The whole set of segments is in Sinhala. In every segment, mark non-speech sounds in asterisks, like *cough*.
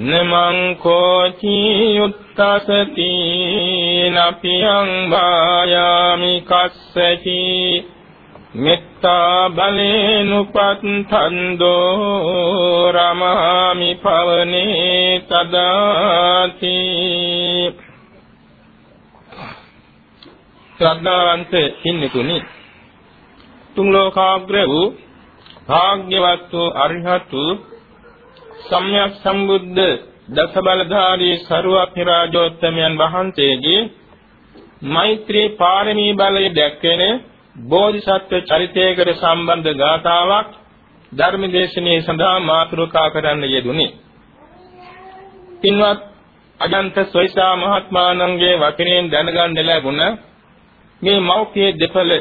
නමං කෝචි යුත්තසති නපියං භායාමි කස්සචි මෙත්තා බලේනුපත්තන්தோ රමාමි පවනේ තදාති ශ්‍රද්ධාවන්ත හින්නිතුනි තුන් ලෝකාග්‍ර වූ භාග්‍යවත් වූ අරිහතු සම්්‍යක් සම්බුද්ධ දස බලධාරී සරුවක්ඛ රාජෝත්තමයන් වහන්සේගේ මෛත්‍රී පාරමී බලය දැක්වෙන බෝධිසත්ව චරිතයකට සම්බන්ධ ගාථාවක් ධර්මදේශනයේ සඳහා මාතෘකා කරන්න යෙදුනි. පින්වත් අජන්ත සොයිසා මහත්මාණන්ගේ වචනයෙන් දැනගන්න ලැබුණ මේ මෞඛ්‍ය දෙපළ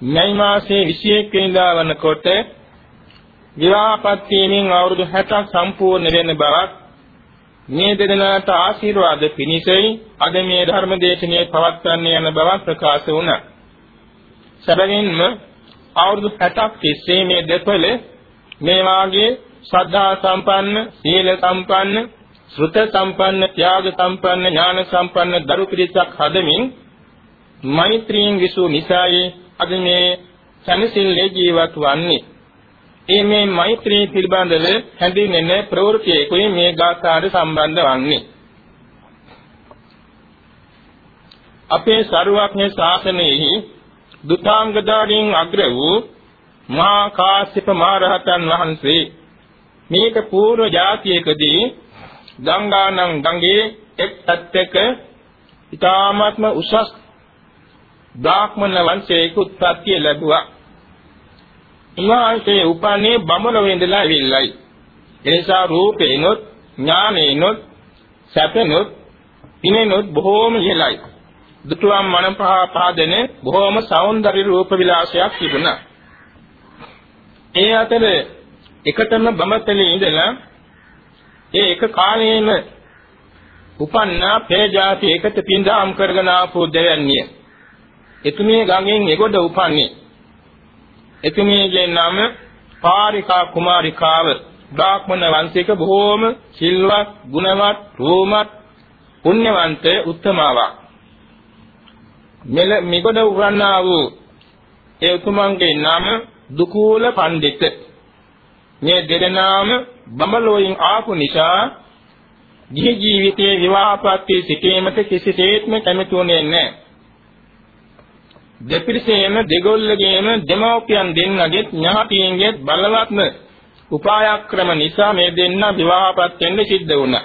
මයි මාසයේ 21 වෙනිදා වනකොට විවාහපත් වීමෙන් අවුරුදු 60ක් සම්පූර්ණ වෙන බවත් මේ දෙදෙනාට ආශිර්වාද පිණිසයි අද මේ ධර්ම දේශනාව පවත්වන්නේ යන බවත් ප්‍රකාශ වුණා. සැබවින්ම අවුරුදු 60ක් තිස්සේ මේ දෙපළ මේ වාගේ ශ්‍රද්ධා සම්පන්න, සීල සම්පන්න, ශ්‍රුත සම්පන්න, ත්‍යාග සම්පන්න, ඥාන සම්පන්න දරු පිරිසක් හදමින් මෛත්‍රියෙන් විසූ නිසායි අද මේ සම්සිල්ලේ ජීවත් වන්නේ. ඒ මේ මෛත්‍රී පිළිබඳව හැඳින්වෙන ප්‍රවෘත්තියකුයි මේ ගාථාට සම්බන්ධ වන්නේ. අපේ සරුවක්නේ ශාසනයෙහි දුතාංගදාරින් අග්‍ර වූ මහා කාශ්‍යප මහරහතන් වහන්සේ මේක පූර්ව જાතියකදී ගංගානම් ගඟේ එක් පැත්තක ඊ타ත්ම උසස් බ්‍රාහ්මණ වංශයක උත්පත්ති ලැබුවා. උන්වහන්සේ උපන්නේ බමුණ වෙඳලා ඇවිල්ලයි. එනිසා රූපේනොත් ඥානේනොත් සැපෙනොත් ඉනෙනොත් බොහෝම ඉහළයි. දුතුම් මන පහ පාදෙන බොහෝම సౌందර්ය රූප විලාසයක් තිබුණා. ඒ අතර එකතම බඹතලේ ඉඳලා ඒ එක කාලයේම උපන්නා පේජාති එකට පින්දාම් කරගෙන ආපු දෙවන්නේ. එතුමිය ගඟෙන් එගොඩ උපන්නේ. එතුමියගේ නම පාරිකා කුමාරිකාව බ්‍රාහ්මණ වංශයක බොහෝම සිල්වත්, ගුණවත්, රෝමත්, පුණ්‍යවන්ත උත්තමාවක්. මෙල මිගොඩ උරන්නා වූ ඒ උතුමන්ගේ නම දුකූල පඬිත. මේ දෙදෙනාම බඹලෝයින් ආපු නිසා ගිහි ජීවිතයේ විවාහපත්ති සිටීමට කිසිසේත්ම කැමති වුණේ නැහැ. දෙපිරිසේම දෙගොල්ලගේම දෙමව්පියන් දෙන්නගේ ඥාතීන්ගේ බලවත්ම උපායක්‍රම නිසා මේ දෙන්න විවාහපත් වෙන්න සිද්ධ වුණා.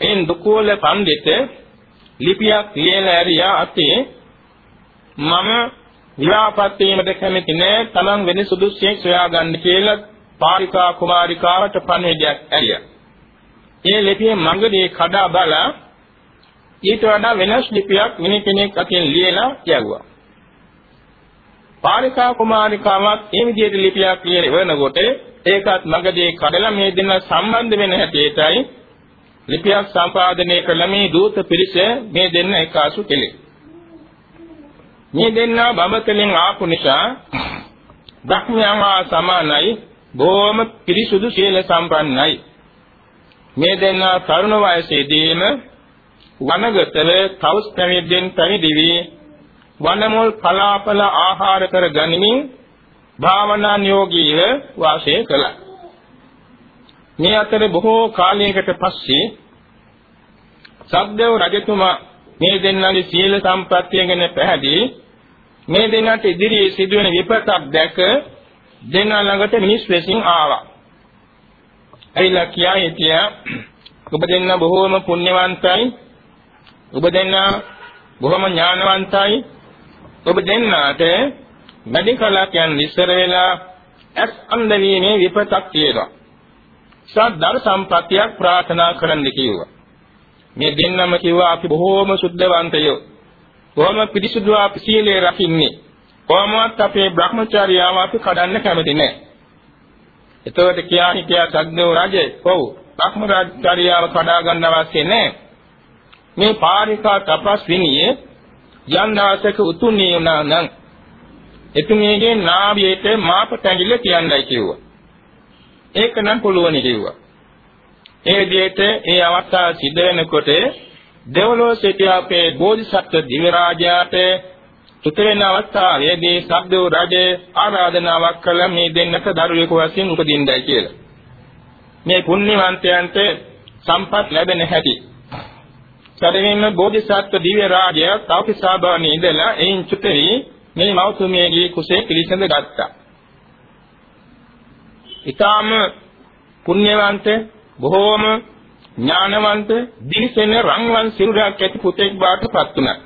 එන් දුකෝල පඬිත ලිපියක් ලියලා ඇරියා අතේ මම විවාහපත් වීමට කැමති නෑ තමන් වෙන සුදුස්සෙක් සොයාගන්න කියලා පාරිකා කුමාරිකාවට පණිවිඩයක් ඇරියා. ඒ ලිපියේ මඟදී කඩා බලා ඊට වඩා වෙනස් ලිපියක් මිනි කෙනෙක් අතින් ලියලා යවුවා. පාරිකා කුමාරිකාවක් මේ විදිහට ලිපියක් ලියන වෙනකොට ඒකත් මගදී කඩලා මේ දෙන්න සම්බන්ධ වෙන හැටියටයි ලිපියක් සම්පාදනය කළ මේ දූත පිරිස මේ දෙන්න එකාසු කෙලේ. මේ දෙන්නා බඹතලෙන් ආපු නිසා බ්‍රහ්මයාමා සමානයි බොහොම පිරිසුදු සීල සම්පන්නයි. මේ දෙන්නා තරුණ වයසේදීම වනගතව තවුස් පැවිද්දෙන් පැවිදි වී වනමුල් පලාපල ආහාර කර ගනිමින් භාවනා නියෝගීව වාසය කළා. මේ අතර බොහෝ කාලයකට පස්සේ සබ්දේව රජතුමා මේ දෙන්නගේ සීල සම්ප්‍රත්‍ය ගැන පැහැදී මේ දෙන්නට ඉදිරියේ සිදුවෙන විපතක් දැක දෙන්න ළඟට මිනිස් වෙසින් ආවා. ඇයිලා කියා හිටියා ඔබ දෙන්න බොහෝම පුණ්‍යවන්තයි ඔබ දෙන්නා බොහොම ඥානවන්තයි. ඔබ දෙන්නාට වැඩි කලක් යන ඉස්සර වෙලා ඇස් අන්ධ වීමේ විපතක් තියෙනවා. සද්දර සම්පත්තියක් ප්‍රාර්ථනා කරන්න කිව්වා. මේ දෙන්නම කිව්වා අපි බොහෝම සුද්ධවන්තයෝ. බොහොම පිරිසුදු අපි සීලය රකින්නේ. කොහොමවත් අපේ Brahmacharyaව අපි කඩන්න කැමති නැහැ. එතකොට කියා හිටියා සද්දෝ රජේ ඔව් Brahmacharyaව කඩා ගන්න අවශ්‍ය නැහැ. මේ පාරිකා තපස් විනියේ යම් දවසක උතුණේ වුණා නම් එතුමියගේ නාභියට මාපට ඇඟිල්ල තියන්නයි කිව්වා. ඒක නම් පුළුවන් කිව්වා. ඒ විදිහට ඒ අවස්ථාව සිද්ධ වෙනකොට දෙවලෝ සිටිය අපේ බෝධිසත්ව දිව්‍ය රාජයාට තුතරෙන අවස්ථාවේදී සබ්දෝ රජේ ආරාධනාවක් කළ මේ දෙන්නට දරුවෙකු වශයෙන් උපදින්නයි කියලා. මේ පුණ්‍යවන්තයන්ට සම්පත් ලැබෙන හැටි. සැදෙන්න බෝධිසත්ව දිව්‍ය රාජයා තව්පිසාභවණේ ඉඳලා එයින් චුතරි මේ මෞතුමියගේ කුසේ පිළිසඳ ගත්තා. ඊටාම පුණ්‍යවන්ත බොහෝම ඥානවන්ත දිලිසෙන රන්වන් සිරුරක් ඇති පුතෙක් බාටපත් වුණා.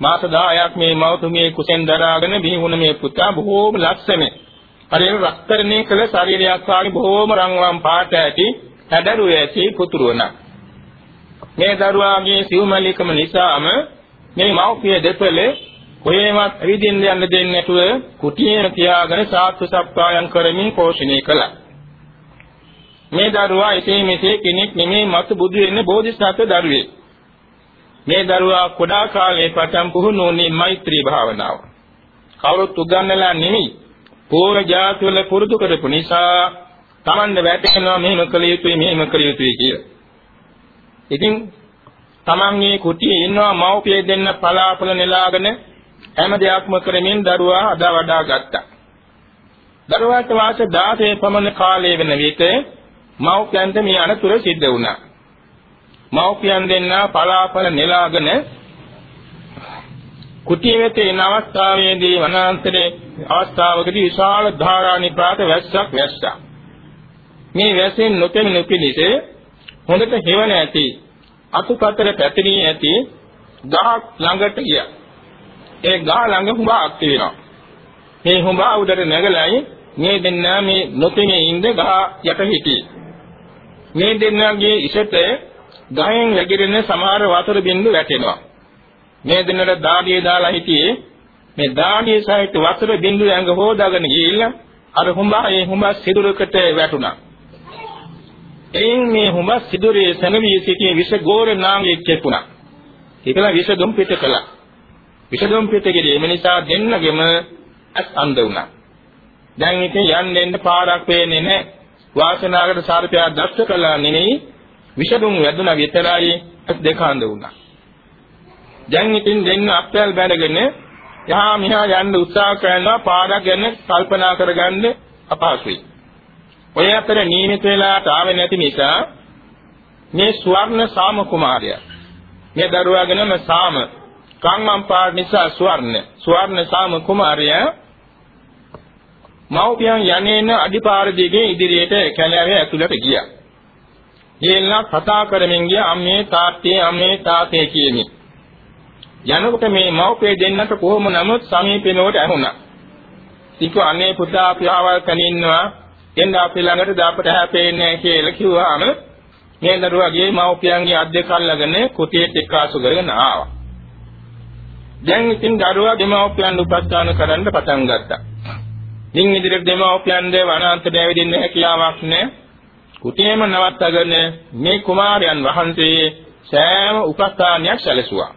මාස 10ක් මේ මෞතුමියේ කුසෙන් දරාගෙන බිහි වුණ මේ පුතා බොහෝම ලක්ෂණ. හරියට රත්තරණේ කළ ශරීරයක් වාගේ බොහෝම රන්වන් පාට ඇති හැඩරු ඇති පුතුරුවණක්. මේ දරුවාගේ සිව්මලිකම නිසාම මේ මෞපිය දෙපළ කොහේවත් ඇවිදින්න යන්න දෙන්නේ නැතුව කුටියේ තියාගෙන සාත්තු සප්පායම් කරමින් පෝෂණය කළා. මේ දරුවා එසේ මෙසේ කෙනෙක් නෙමේ මතු බුදු වෙන්නේ බෝධිසත්ව දරුවෙක්. මේ දරුවා කොඩා කාලේ පටන් පුහුණු වුණේ මෛත්‍රී භාවනාව. කවුරුත් උගන්වලා නෙමෙයි. පූර්ව ජාතිවල පුරුදු කරපු නිසා Tamanda වැටෙනවා මෙහෙම කළ යුතුයි මෙහෙම කළ යුතුයි කියලා. ඉතින් Tamanගේ කුටියේ ඉන්නවා මව්පිය දෙන්න පලාපල නෙලාගෙන හැම දෙයක්ම කරමින් දරුවා අදා වඩා ගත්තා. දරුවාට වාස 16 පමණ කාලය වෙන විට මව්පියන්ට මේ අනතුර සිද්ධ වුණා. මව්පියන් දෙන්නා පලාපල නෙලාගෙන කුටිය වෙත එන අවස්ථාවේදී වනාන්තරයේ අවස්ථාවකදී විශාල ධාරා නිපාත වැස්සක් වැස්සා. මේ වැසෙන් නොතෙමෙන පිණිස හොඳට හේවන ඇති අතුපතර පැතිරී ඇති ගහක් ළඟට ගියා. ඒ ගහ ළඟ හුඹක් තියෙනවා. මේ හුඹ උඩට නැගලයි මේ දෙන්නා මේ නොතෙමේ ඉඳ ගහ යට හිටියේ. මේ දෙන්නාගේ ඉසත ගහෙන් වැగిරෙන සමහර වතුර බින්දු වැටෙනවා. මේ දෙන්නට දාඩිය දාලා හිටියේ මේ දාඩිය සහිත වතුර බින්දු ඇඟ හොදාගෙන ගිහිල්ලා අර හුඹා ඒ හුඹා සිදුරකට වැටුණා. එයින් මේ හුඹා සිදුරේ සනවී සිටියේ විෂ ගෝර නාමයේ කෙපුණා. ඒකලා විෂ දුම් පිට කළා. විෂ දුම් පිට කෙරේ මේ නිසා දෙන්නගෙම අත් අන්ධ වුණා. දැන් ඉතින් යන්න එන්න පාරක් පේන්නේ නැහැ. වාසනාවකට සාර්ථකයක් දැස්ස කළා නෙමෙයි විෂදුම් වැදුනා විතරයි දෙක අඳ වුණා. දැන් ඉතින් දෙන්න අප්පල් බැඳගෙන යහා මිහා යන්න උත්සාහ කරනවා පාඩක් ගැන කල්පනා කරගන්න අපහසුයි. ඔය අතර නියමිත වෙලාට ආවේ නැති නිසා මේ ස්වර්ණ සාම කුමාරයා මේ දරුවාගෙනම සාම කම්මම් පාඩ නිසා ස්වර්ණ ස්වර්ණ සාම කුමාරයා මව්පියන් යන්නේන අඩිපාර දිගේ ඉදිරියට කැලෑවේ ඇතුළට ගියා. ගියලා කතා කරමින් ගියා අම්මේ තාත්තේ අම්මේ තාත්තේ කියමි. යනකොට මේ මව්පිය දෙන්නට කොහොම නමුත් සමීපෙනවට ඇහුණා. ටික අනේ පුතා අපි ආවල් කනින්නවා එන්න අපි ළඟට දාපට හැපෙන්නේ කියලා කිව්වාම මේ දරුවාගේ මව්පියන්ගේ අත් දෙක අල්ලගෙන කුටියට එක්කාසු කරගෙන ආවා. දැන් ඉතින් දරුවා දෙමව්පියන් උපස්ථාන කරන්න පටන් ගත්තා. මින් ඉදිරියට දෙමව්පියන්ගේ වනාන්තරය ඇවිදින්න හැකියාවක් නැහැ. කුටියේම නවත්තගෙන මේ කුමාරයන් වහන්සේ සෑම උපස්ථානයක් සැලසුවා.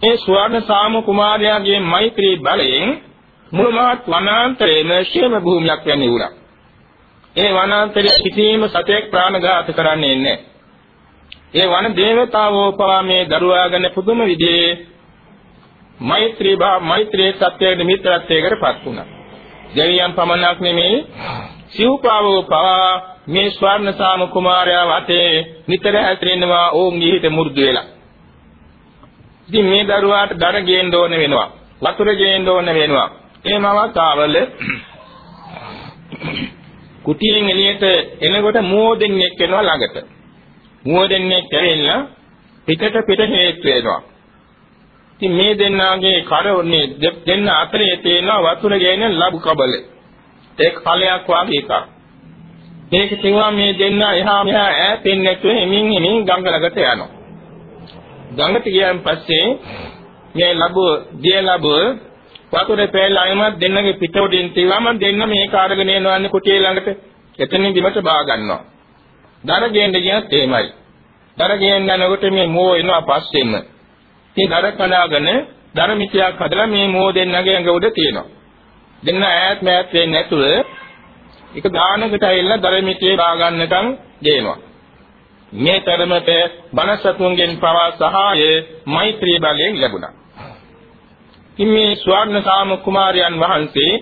ඒ ස්වර්ණ සාම කුමාරයාගේ මෛත්‍රී බලයෙන් මුළුමහත් වනාන්තරයේම ශේම භූමියක් වැනි වුණා. ඒ වනාන්තරයේ කිසිම සතෙක් ප්‍රාණඝාත කරන්නේ නැහැ. ඒ වන දේවතාවෝ පවා මේ දරුවාගෙන පුදුම විදිහේ මෛත්‍රී භා මෛත්‍රී සත්‍යයේ මිත්‍රත්වයකටපත් වුණා. දෙවියන් පමණක් නෙමෙයි සිව්පාවෝ පවා මේ ස්වර්ණ සාම කුමාරයා වතේ නිතර හැසිරෙනවා ඕන් ගිහිත මු르දු වෙලා. ඉතින් මේ දරුවාට දර ගේන්න ඕන වෙනවා. වතුර ගේන්න ඕන වෙනවා. එහෙම අවස්ථාවල කුටියෙන් එළියට එනකොට මෝදෙන්ෙක් එනවා ළඟට. මෝදෙන්ෙක් ඇවිල්ලා පිටට පිට හේතු වෙනවා. ඉතින් මේ දෙන්නාගේ කරෝනේ දෙන්න අතරේ තියෙන වතුර ගේන ලබු කබල. ඒක ඵලයක් වාගේ එකක්. ඒක කිව්වා මේ දෙන්න එහා මෙහා ඈතින් නැතුව එමින් එමින් ගඟ ළඟට යනවා. ගඟට ගියන් පස්සේ මේ ලැබුව දිය ලැබුව වතුරේ පෑලායමත් දෙන්නගේ පිටවටින් තියවම දෙන්න මේක අරගෙන යනවන්නේ කුටිය ළඟට. එතනින් බිමට බා ගන්නවා. දර ගේන්න ගියත් එහෙමයි. දර ගේන්න යනකොට මේ මෝ එනවා පස්සෙන්න. ඉතින් දර කඩාගෙන දර මිටියක් හදලා මේ මෝ දෙන්නගේ ඇඟ උඩ තියෙනවා. දෙන්න ඈත් මෑත් වෙන්නේ නැතුව එක දානකට ඇවිල්ලා දර මිටියේ බා ගන්නකම් ගේනවා. මේ තරමට බණසතුන්ගෙන් පවා සහාය මෛත්‍රී බලයෙන් ලැබුණා. ඉතින් මේ ස්වර්ණ සාම කුමාරයන් වහන්සේ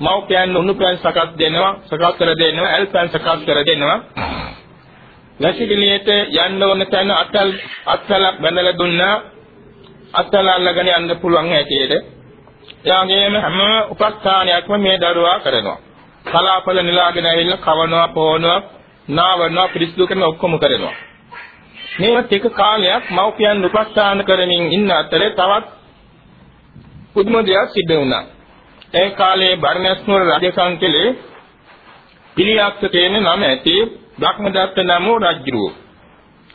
මව්පියන් උණුපැන් සකස් දෙනවා, සකස් කර දෙනවා, ඇල්පැන් සකස් කර දෙනවා. වැසිකිළියට යන්න ඕන තැන අතල් අත්සලක් බඳලා දුන්නා. අත්සල අල්ලගෙන යන්න පුළුවන් හැටියට. එයාගේම හැම උපස්ථානයක්ම මේ දරුවා කරනවා. කලාපල නිලාගෙන ඇවිල්ලා කවනවා, පොවනවා, නාවනවා, පිරිසිදු කරන ඔක්කොම කරනවා. මේවත් ටික කාලයක් මව්පියන් උපස්ථාන කරමින් ඉන්න අතරේ තවත් පුදුම දෙයක් සිද්ධ වුණා. ඒ කාලේ බර්ණස් නුවර රජකංකලේ පිළියක්ක කියන නම ඇති බ්‍රහ්මදත්ත නම රජුව.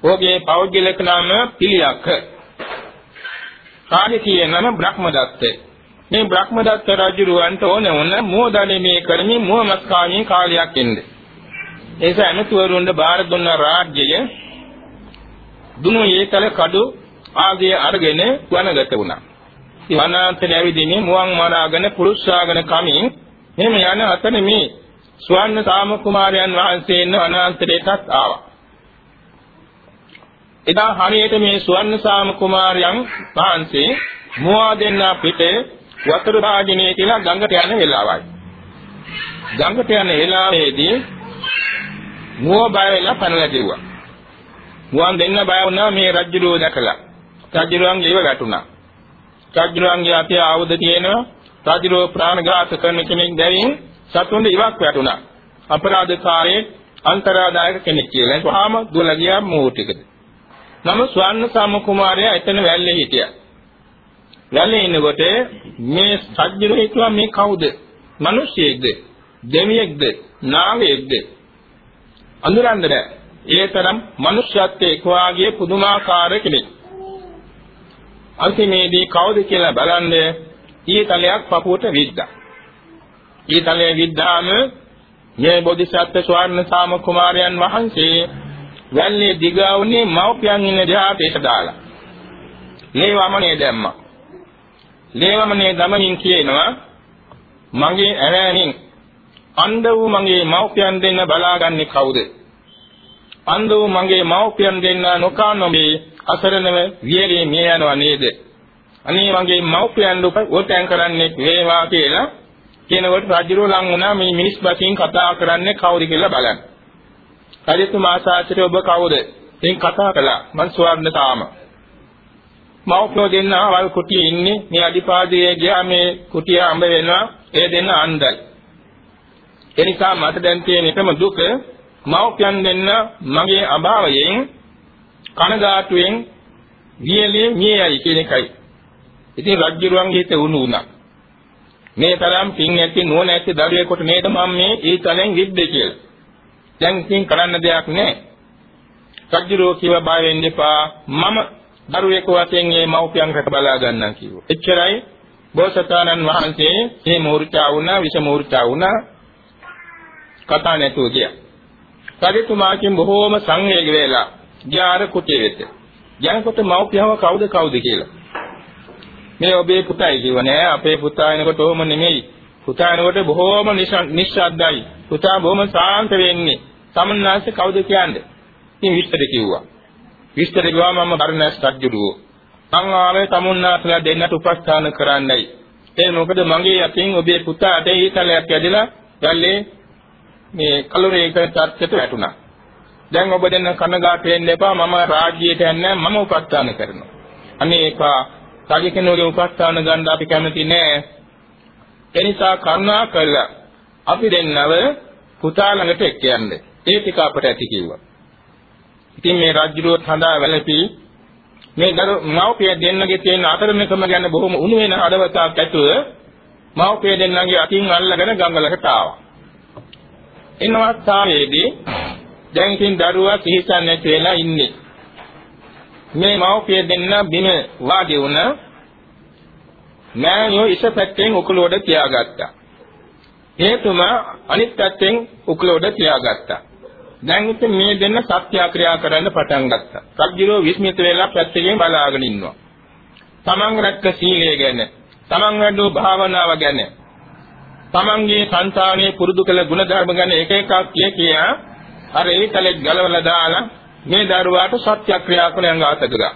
ඔහුගේ පෞද්ගලික නම පිළියක්ක. කාර්යකීය නම බ්‍රහ්මදත්ත. මේ බ්‍රහ්මදත්ත රජුරවන්ට ඕන වුණ මෝදණේ මේ කරමින් මොහමස් කාමී කාලයක් එන්නේ. ඒස ඇමතිවරුන්ට බාර දුන්න රාජ්‍යය දුනු ඒකල කඩු ආදී අරගෙන වනගත වුණා. වනාන්තරය ඇවිදින්නේ මුවන් මරාගෙන පුරුෂාගෙන කමින් එහෙම යන අතර මේ ස්වර්ණ සාම කුමාරයන් වහන්සේ ඉන්න වනාන්තරයටත් ආවා. එදා හරියට මේ ස්වර්ණ සාම කුමාරයන් වහන්සේ මුවා දෙන්න පිටේ වතුර භාජනයේ කියලා ගඟට යන වෙලාවයි. ගඟට යන වෙලාවේදී මුව බය වෙලා පැනලා දිව්වා. මුවන් දෙන්න බය වුණා මේ රජුරෝ දැකලා. රජුරුවන්ගේ ඉව වැටුණා. රජුරුවන්ගේ අතේ ආයුධ තියෙනවා. රජුරෝ ප්‍රාණඝාත කරන කෙනෙක් දැවින් සතුන්ගේ ඉවක් වැටුණා. අපරාධකාරයේ අන්තරාදායක කෙනෙක් කියලා. වහාම දුවලා ගියා මෝටිකද. නම ස්වර්ණ සාම කුමාරයා එතන වැල්ලේ හිටියා. වැල්ලේ ඉන්නකොට මේ සජ්ජිරෝ හිතුවා මේ කවුද? මිනිස්සෙක්ද? දෙවියෙක්ද? නාගයෙක්ද? අඳුරන්න බෑ. ඒ තරම් මනුෂ්‍යත්වයේ එක්වාගේ පුදුමාකාර කෙනෙක්. අන්තිමේදී කවුද කියලා බලන්නේ ඊතලයක් පපුවට විද්දා. ඊතලයේ විද්දාම මේ බෝධිසත්ව ස්වර්ණ සාම කුමාරයන් වහන්සේ වැල්ලේ දිගවුනේ මව්පියන් ඉන්න දිහාට දාලා. ලේවමනේ දැම්මා. ලේවමනේ දමමින් කියනවා මගේ ඇරෑනින් අන්ධ වූ මගේ මව්පියන් දෙන්න බලාගන්නේ කවුද? අන්ධ වූ මගේ මව්පියන් දෙන්න නොකා නොමේ අසරණව වියලේ මිය යනවා නේද? අනේ මගේ මව්පියන් දුක ඕතෙන් කරන්නේ වේවා කියලා කියනකොට රජුරෝ ලං වුණා මේ මිනිස් බසින් කතා කරන්නේ කවුද කියලා බලන්න. රජතුමා සාචරය ඔබ කවුද? එයින් කතා කළා. මං ස්වර්ණ තාම. මව්පියෝ දෙන්න වල් කුටියේ ඉන්නේ. මේ අඩිපාදයේ ගියා මේ කුටිය අඹ වෙනවා. ඒ දෙන්න අන්දයි. ඒ නිසා මට දැන් තියෙන එකම දුක මව්පියන් දෙන්න මගේ අභාවයෙන් කනගාටුවෙන් වියලේ මියයි කියන එකයි. ඉතින් රජ්ජුරුවන්ගේ හිත උණු වුණා. මේ තරම් පින් ඇති නුවණ ඇති දරුවෙකුට නේද මම මේ ඊතලෙන් විද්දේ කියලා. දැන් ඉතින් කරන්න දෙයක් නැහැ. රජ්ජුරුව කිව්ව බය වෙන්න එපා. මම දරුවෙකු වශයෙන් මේ මව්පියන් රට බලා ගන්නම් කිව්වා. එච්චරයි බෝසතාණන් වහන්සේ මේ මූර්චා වුණා, විෂ මූර්චා වුණා. කතා නැතුව ගියා. රජතුමාකින් බොහෝම සංවේග වෙලා ගියාර කුටිය වෙත. යනකොට මව්පියව කවුද කවුද කියලා. මේ ඔබේ පුතයි කිව්ව නෑ අපේ පුතා එනකොට ඔහොම නෙමෙයි. පුතා එනකොට බොහෝම නිශ්ශබ්දයි. පුතා බොහොම සාන්ත වෙන්නේ. සමන්නාසේ කවුද කියන්නේ? ඉතින් විස්තර කිව්වා. විස්තර කිව්වා මම බර්ණස් රජුඩුව. මං ආවේ තමුන්නාසලා දෙන්නට උපස්ථාන කරන්නයි. ඒ මොකද මගේ අතින් ඔබේ පුතාට ඊතලයක් ඇදලා ගල්ලේ මේ කලුරේක තත්ත්වයට වැටුණා. දැන් ඔබ දෙන්න කනගාටු වෙන්න එපා මම රාජ්‍යයට යන්නේ මම උපස්ථාන කරනවා. අනේ ඒකා තගේ කෙනෙකුගේ උපස්ථාන ගන්න අපි කැමති නෑ. ඒ නිසා කරුණා කළා අපි දෙන්නව පුතා ළඟට එක්ක යන්න. ඒ ටික අපට ඇති කිව්වා. ඉතින් මේ රාජ්‍යරුවත් හඳා වැළපී මේ දරු මව්පිය දෙන්නගේ තියෙන අතරමැකම ගැන බොහොම උණු වෙන හදවතක් ඇතුව මව්පිය දෙන්නගේ අතින් අල්ලගෙන ගඟලකට ආවා. එන අවස්ථාවේදී දැන් ඉතින් දරුවා කිහිසන් නැති වෙලා ඉන්නේ. මේ මව්පිය දෙන්න බිම වාඩි වුණා. මෑණියෝ ඉස පැත්තෙන් උකුලෝඩ තියාගත්තා. හේතුම අනිත් පැත්තෙන් උකුලෝඩ තියාගත්තා. දැන් ඉතින් මේ දෙන්න සත්‍යාක්‍රියා කරන්න පටන් ගත්තා. සබ්ජිරෝ විස්මිත වෙලා පැත්තකින් බලාගෙන ඉන්නවා. තමන් රැක්ක සීලය ගැන, තමන් වැඩෝ භාවනාව ගැන, තමන්ගේ సంతානයේ පුරුදු කළ ගුණධර්ම ගැන එක එකක් කිය කියා අර ඒකලෙත් ගලවලා දාලා මේ දරුවාට සත්‍යක්‍රියා කරන අංගාතකගා.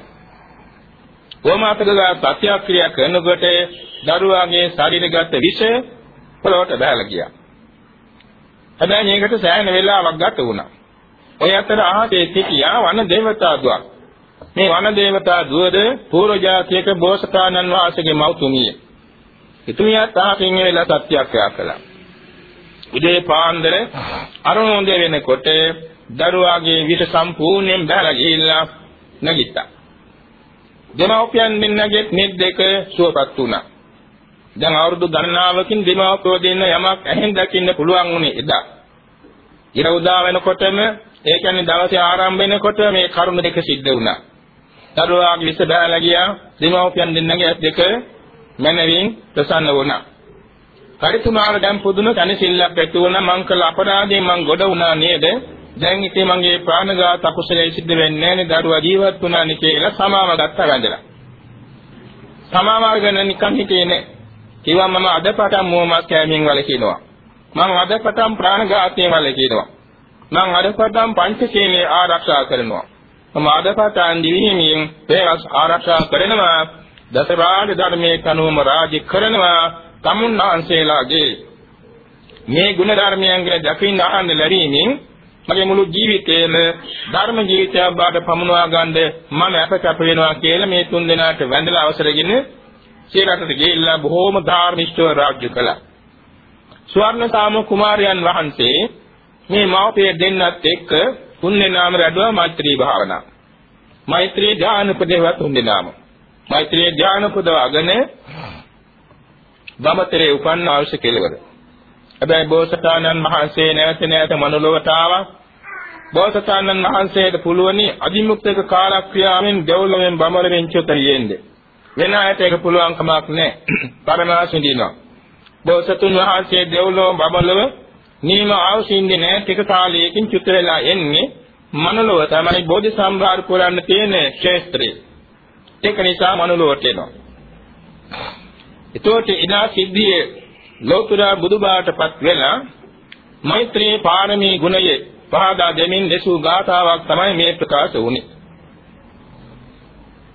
කොමාතකගා සත්‍යක්‍රියා කරනකොට දරුවාගේ ශරීරගත විෂය පොළොවට බහලා ගියා. හැබැයි මේකට සෑහෙන වෙලාවක් ගත වුණා. ඔය අතර අහසේ සිටියා වන දේවතා දුවක්. මේ වන දේවතා දුවද පූර්ව ජාතියක බෝසතාණන් වහන්සේගේ මව්තුමිය. ඉතුමියත් අහකින් වෙලා සත්‍යක්‍රියා කළා. උදේ පාන්දර අරුණෝදය වෙනකොට දරුවාගේ විෂ සම්පූර්ණයෙන් බහලා ගිහිල්ලා නැගිට්ටා. දෙමව්පියන් දෙන්නගේ නිත් දෙක සුවපත් වුණා. දැන් අවුරුදු ගණනාවකින් දෙමව්පියෝ දෙන්න යමක් ඇහෙන් දකින්න පුළුවන් වුණේ එදා. ඉර උදා වෙනකොටම ඒ කියන්නේ දවසේ ආරම්භ වෙනකොට මේ කරුණ දෙක සිද්ධ වුණා. දරුවාගේ විෂ බහලා ගියා. දෙමව්පියන් දෙන්නගේ දෙක මනවින් ප්‍රසන්න වුණා. පරිතුමාව දැන් පුදුම තනසිල්ලක් ඇති වුණා මං කළ අපරාධයෙන් මං ගොඩ වුණා නේද? දැන් ඉතින් මගේ ප්‍රාණඝාත අකුසලයේ සිද්ධ වෙන්නේ නැහැ නේ දරුවා ජීවත් වුණා නේ කියලා සමාව ගත්තා වැඳලා. සමාව අරගෙන නිකන් හිටියේ නෑ. කිව්වා මම අද පටන් මොහොමස් කෑමෙන් වලකිනවා. මම අද පටන් ප්‍රාණඝාතයෙන් වලකිනවා. මම අද පටන් පංචශීලයේ ආරක්ෂා කරනවා. මම අද පටන් දිවිහිමියෙන් පෙරස් ආරක්ෂා කරනවා. දසරාජ ධර්මයේ කනුවම රාජ්‍ය කරනවා. තමුන්වහන්සේලාගේ මේ ගුණ ධර්මයන් ගැන දකින්න අහන්න ලැබීමෙන් මගේ මුළු ජීවිතේම ධර්ම ජීවිතයක් බවට පමුණවා ගන්න මම අපකප වෙනවා කියලා මේ තුන් දෙනාට වැඳලා අවසරගෙන සියරටට ගිහිල්ලා බොහෝම ධාර්මිෂ්ඨව රාජ්‍ය කළා. ස්වර්ණසාම කුමාරයන් වහන්සේ මේ මව්පිය දෙන්නත් එක්ක තුන් දෙනාම රැඳුවා මෛත්‍රී භාවනා. මෛත්‍රී ධ්‍යාන උපදේව තුන් දෙනාම. මෛත්‍රී ධ්‍යාන උපදවාගෙන වමතරේ උපන්න අවශ්‍ය කෙලවර. හැබැයි බෝසතාණන් වහන්සේ නැවත නැවත මනුලොවට ආවා. බෝසතාණන් වහන්සේට පුළුවනි අදිමුක්තක කාලක්‍රියාවෙන් දෙව්ලොවෙන් බමරෙන් චොතරියෙන්නේ. වෙන අයට ඒක පුළුවන් කමක් නැහැ. *clears throat* පරමාසින්දිනවා. බෝසතුන් වහන්සේ දෙව්ලොව බබලව නීම ආවසින්දි නැහැ ටික කාලයකින් චුත වෙලා එන්නේ මනුලොව තමයි බෝධි සම්භාර පුරන්න තියෙන ක්ෂේත්‍රය. ඒක නිසා මනුලොවට එනවා. එතකොට ඉදා සිද්ධියේ ලෞතර බුදුබාටපත් වෙලා මෛත්‍රී පාරමී ගුණයේ පහදා දෙමින් දෙසූ ගාථාවක් තමයි මේ ප්‍රකාශ වුනේ.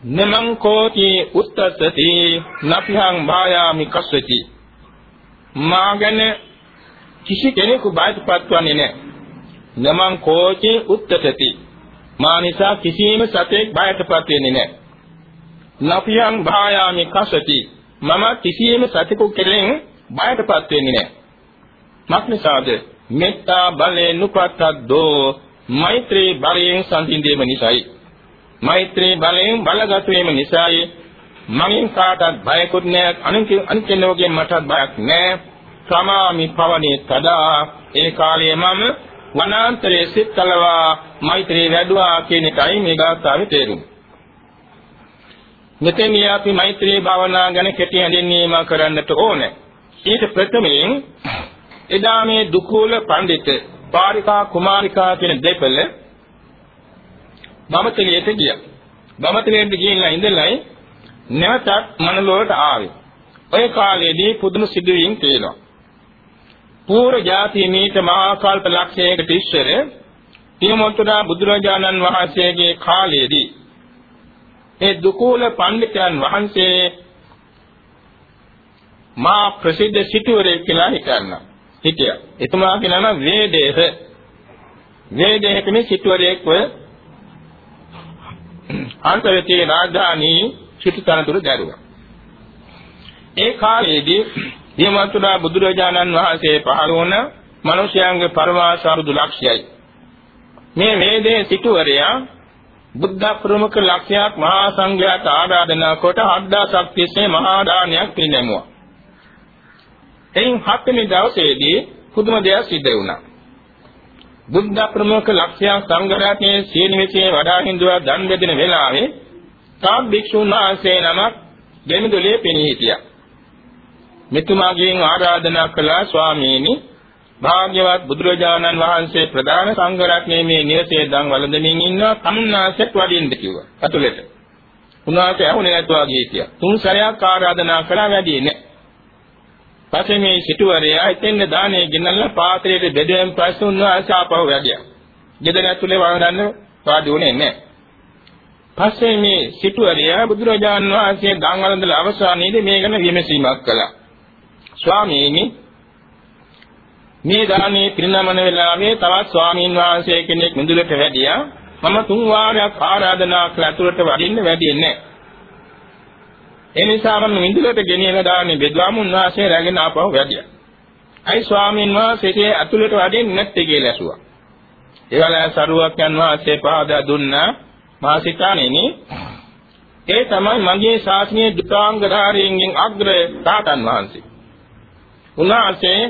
නමං කෝටි උත්තසති නප්‍යං භායාමි කස්සති මාගෙන කිසි කෙනෙකු බයටපත් වන්නේ නැහැ. නමං කෝටි උත්තසති මා නිසා කිසිම සතෙක් බයටපත් වෙන්නේ නැහැ. නප්‍යං භායාමි කස්සති මම කිසියම් සතෙකු කෙරෙන් බයටපත් වෙන්නේ නැහැ. මක්නිසාද මෙත්තා බලයෙන් උපත්තද්දෝ මෛත්‍රී බලයෙන් සම්පින්දීම නිසායි. මෛත්‍රී බලයෙන් බලගත වීම නිසායි මගෙන් කාටත් බයකුත් නැහැ අනිකෙනෝගෙන් මටත් බයක් නැහැ. සමාමි පවනේ තදා ඒ කාලයේ මම වනාන්තරයේ සිත් කලවා මෛත්‍රී වැඩුවා කියන එකයි මේ ගාථාවේ තේරුම. මෙතෙන්දී අපි මෛත්‍රී භාවනා ගැන කෙටි හැඳින්වීම කරන්නට ඕනේ. ඊට ප්‍රථමයෙන් එදා මේ දුකූල පඬිත පාරිකා කුමාරිකා කියන දෙපළ බමතලියට ගියා. බමතලියට ගිහිල්ලා ඉඳලා නැවතත් මනලොවට ආවේ. ඔය කාලේදී පුදුම සිදුවීම් තියෙනවා. පූර්ව ජාතියේ මීට මහා කල්ප ලක්ෂයකට ඉස්සර තියමොත්තුරා බුදුරජාණන් වහන්සේගේ කාලයේදී ඒ දුකූල පඬිතුයන් වහන්සේ මා ප්‍රසිද්ධ සිටුවරයෙක් කියලා හිතන්නා. හිටියා. එතුමාගේ නම වේදේහ. වේදේහ කෙනෙක් සිටුවරයෙක්ව අන්තරයේ රාජධානී සිටුතනතුරු දැරුවා. ඒ කාලයේදී දියමතුරා බුදුරජාණන් වහන්සේ පහළ වුණ මිනිසයන්ගේ පරමාස අරුදු ලක්ෂයයි. මේ වේදේ සිටුවරයා බුද්ධ ප්‍රමුඛ ලක්ෂයක් මහා සංඝයාට ආරාධනා කොට 7000ක් තිස්සේ මහා දානයක් පිළිගැමුවා. එයින් හත්වෙනි දවසේදී පුදුම දෙයක් සිද්ධ වුණා. බුද්ධ ප්‍රමුඛ ලක්ෂ්‍යයන් සංඝරත්නයේ සීනිවිසේ වඩා හිඳුවා දන් බෙදෙන වෙලාවේ තා භික්ෂුන් වහන්සේ නමක් දෙමිදුලේ පෙනී හිටියා. මෙතුමාගෙන් ආරාධනා කළා ස්වාමීනි භාග්‍යවත් බුදුරජාණන් වහන්සේ ප්‍රධාන සංඝ රත්නයේ මේ නිවසේ දන් වළඳමින් ඉන්නවා කමුන්නාසෙත් වඩින්න කිව්වා. අතුලෙට. උන්වහන්සේ ඇහුනේ නැතුවා ගියේ කියලා. තුන් සැරයක් ආරාධනා කළා වැඩි නෑ. පස්සේ මේ සිටුවරයා එතෙන්ද දානේ ගෙනල්ලා පාත්‍රයට බෙදෙන් පස්සේ උන්වහන්සේ ආපහු වැඩියා. ගෙදර ඇතුලේ වළඳන්න වාඩි වුණේ නෑ. පස්සේ මේ සිටුවරයා බුදුරජාණන් වහන්සේ දන් වළඳලා අවසානයේදී මේ ගැන විමසීමක් කළා. ස්වාමීනි මේ දානේ පිරිනමන වෙලාවේ තවත් ස්වාමීන් වහන්සේ කෙනෙක් මිදුලට වැඩියා. මම තුන් වාරයක් ආරාධනා කළ අතුරට වඩින්න වැඩි නැහැ. ඒ නිසා මම මිදුලට ගෙනියලා දාන්නේ බෙදුවාමුන් වහන්සේ රැගෙන ආපහු වැඩියා. අයි ස්වාමීන් වහන්සේ අතුලට වඩින්නේ නැත්තේ කියලා ඇසුවා. ඒවල සරුවක් යන වාසේ පාදා දුන්නා මාසිකාණෙනි ඒ තමයි මගේ ශාසනීය දුතාංග ධාරීන්ගෙන් අග්‍ර තාතන් වහන්සේ. උන්වහන්සේ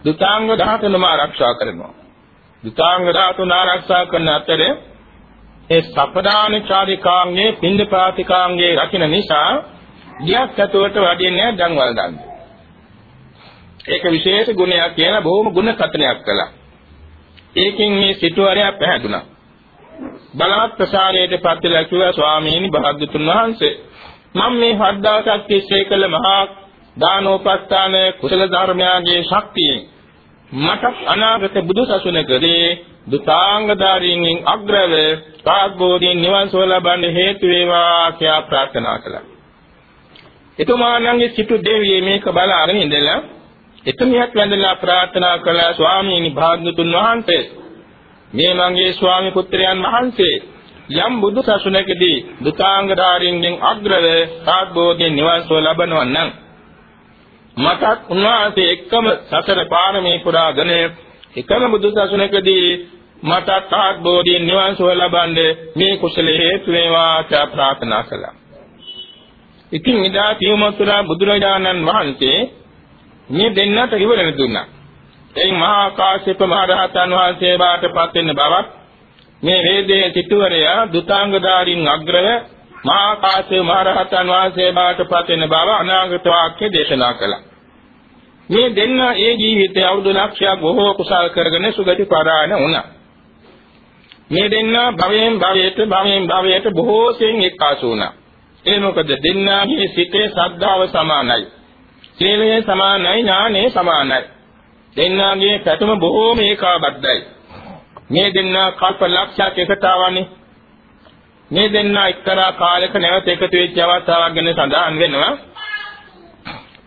දුතාංග 13ම ආරක්ෂා කරනවා. දුතාංග 13 ආරක්ෂා කරන අතරේ ඒ සපදාන චාරිකාංගේ පින්දපාතිකාංගේ රකින්න නිසා ගියක් ඇතුළට වඩින්නේ දන්වල දන්නේ. ඒක විශේෂ ගුණයක් කියලා බොහොම ගුණ කතනයක් කළා. ඒකෙන් මේ සිටුවරයා පැහැදුනා. බලවත් ප්‍රසාරයට පත්වලා කිව්වා ස්වාමීනි භාග්‍යතුන් වහන්සේ මම මේ හද්දාසක් තිස්සේ කළ මහා දානෝපස්ථාන කුසල ධර්මයාගේ ශක්තියෙන් මට අනාගත බුදු සසුනකදී දුතාංගධාරීන්ගෙන් අග්‍රව සාග්බෝධින් නිවන් සුව ලබන්න හේතු වේවා කියලා ප්‍රාර්ථනා කළා. එතුමාණන්ගේ සිටු දෙවියේ මේක බලාගෙන ඉඳලා එතුමියක් වැඳලා ප්‍රාර්ථනා කළා ස්වාමීනි භාග්‍යතුන් වහන්සේ මේ මගේ ස්වාමි පුත්‍රයන් වහන්සේ යම් බුදු සසුනකදී දුතාංගධාරීන්ගෙන් අග්‍රව සාග්බෝධින් නිවන් සුව ලබනවා නම් මටත් උන්වහන්සේ එක්කම සතර පාරමී පුරාගෙන එකම බුදු සසුනකදී මටත් ආත්මෝදීන් නිවන් සුව ලබන්නේ මේ කුසල හේතු වේවා කියලා ප්‍රාර්ථනා කළා. ඉතින් ඉදා තියමතුරා බුදුරජාණන් වහන්සේ මේ දෙන්නට ඉවරණ දුන්නා. එයින් මහා කාශ්‍යප මහ රහතන් වහන්සේ බාටපත් වෙන බවත් මේ වේදයේ සිටුවරයා දුතාංගධාරින් අග්‍රව මහා කාශ්‍යප මහ රහතන් වහන්සේ බාටපත් වෙන බව අනාගත වාක්‍ය දේශනා කළා. මේ දෙන්න ඒ ජීවිතය අවුරුදු ලක්ෂයක් බොහෝ කුසල් කරගෙන සුගති පරායන වුණා. මේ දෙන්න භවයෙන් භවයට භවයෙන් භවයට බොහෝ සෙයින් එක්කාසු වුණා. ඒ මොකද දෙන්නාගේ සිතේ ශ්‍රද්ධාව සමානයි. සීලය සමානයි ඥානෙ සමානයි. දෙන්නාගේ පැතුම බොහෝම ඒකාබද්ධයි. මේ දෙන්නා කල්ප ලක්ෂයක් එකට ආවනේ. මේ දෙන්නා එක්තරා කාලයක නැවත එකතු වෙච්ච අවස්ථාවක් ගැන සඳහන් වෙනවා.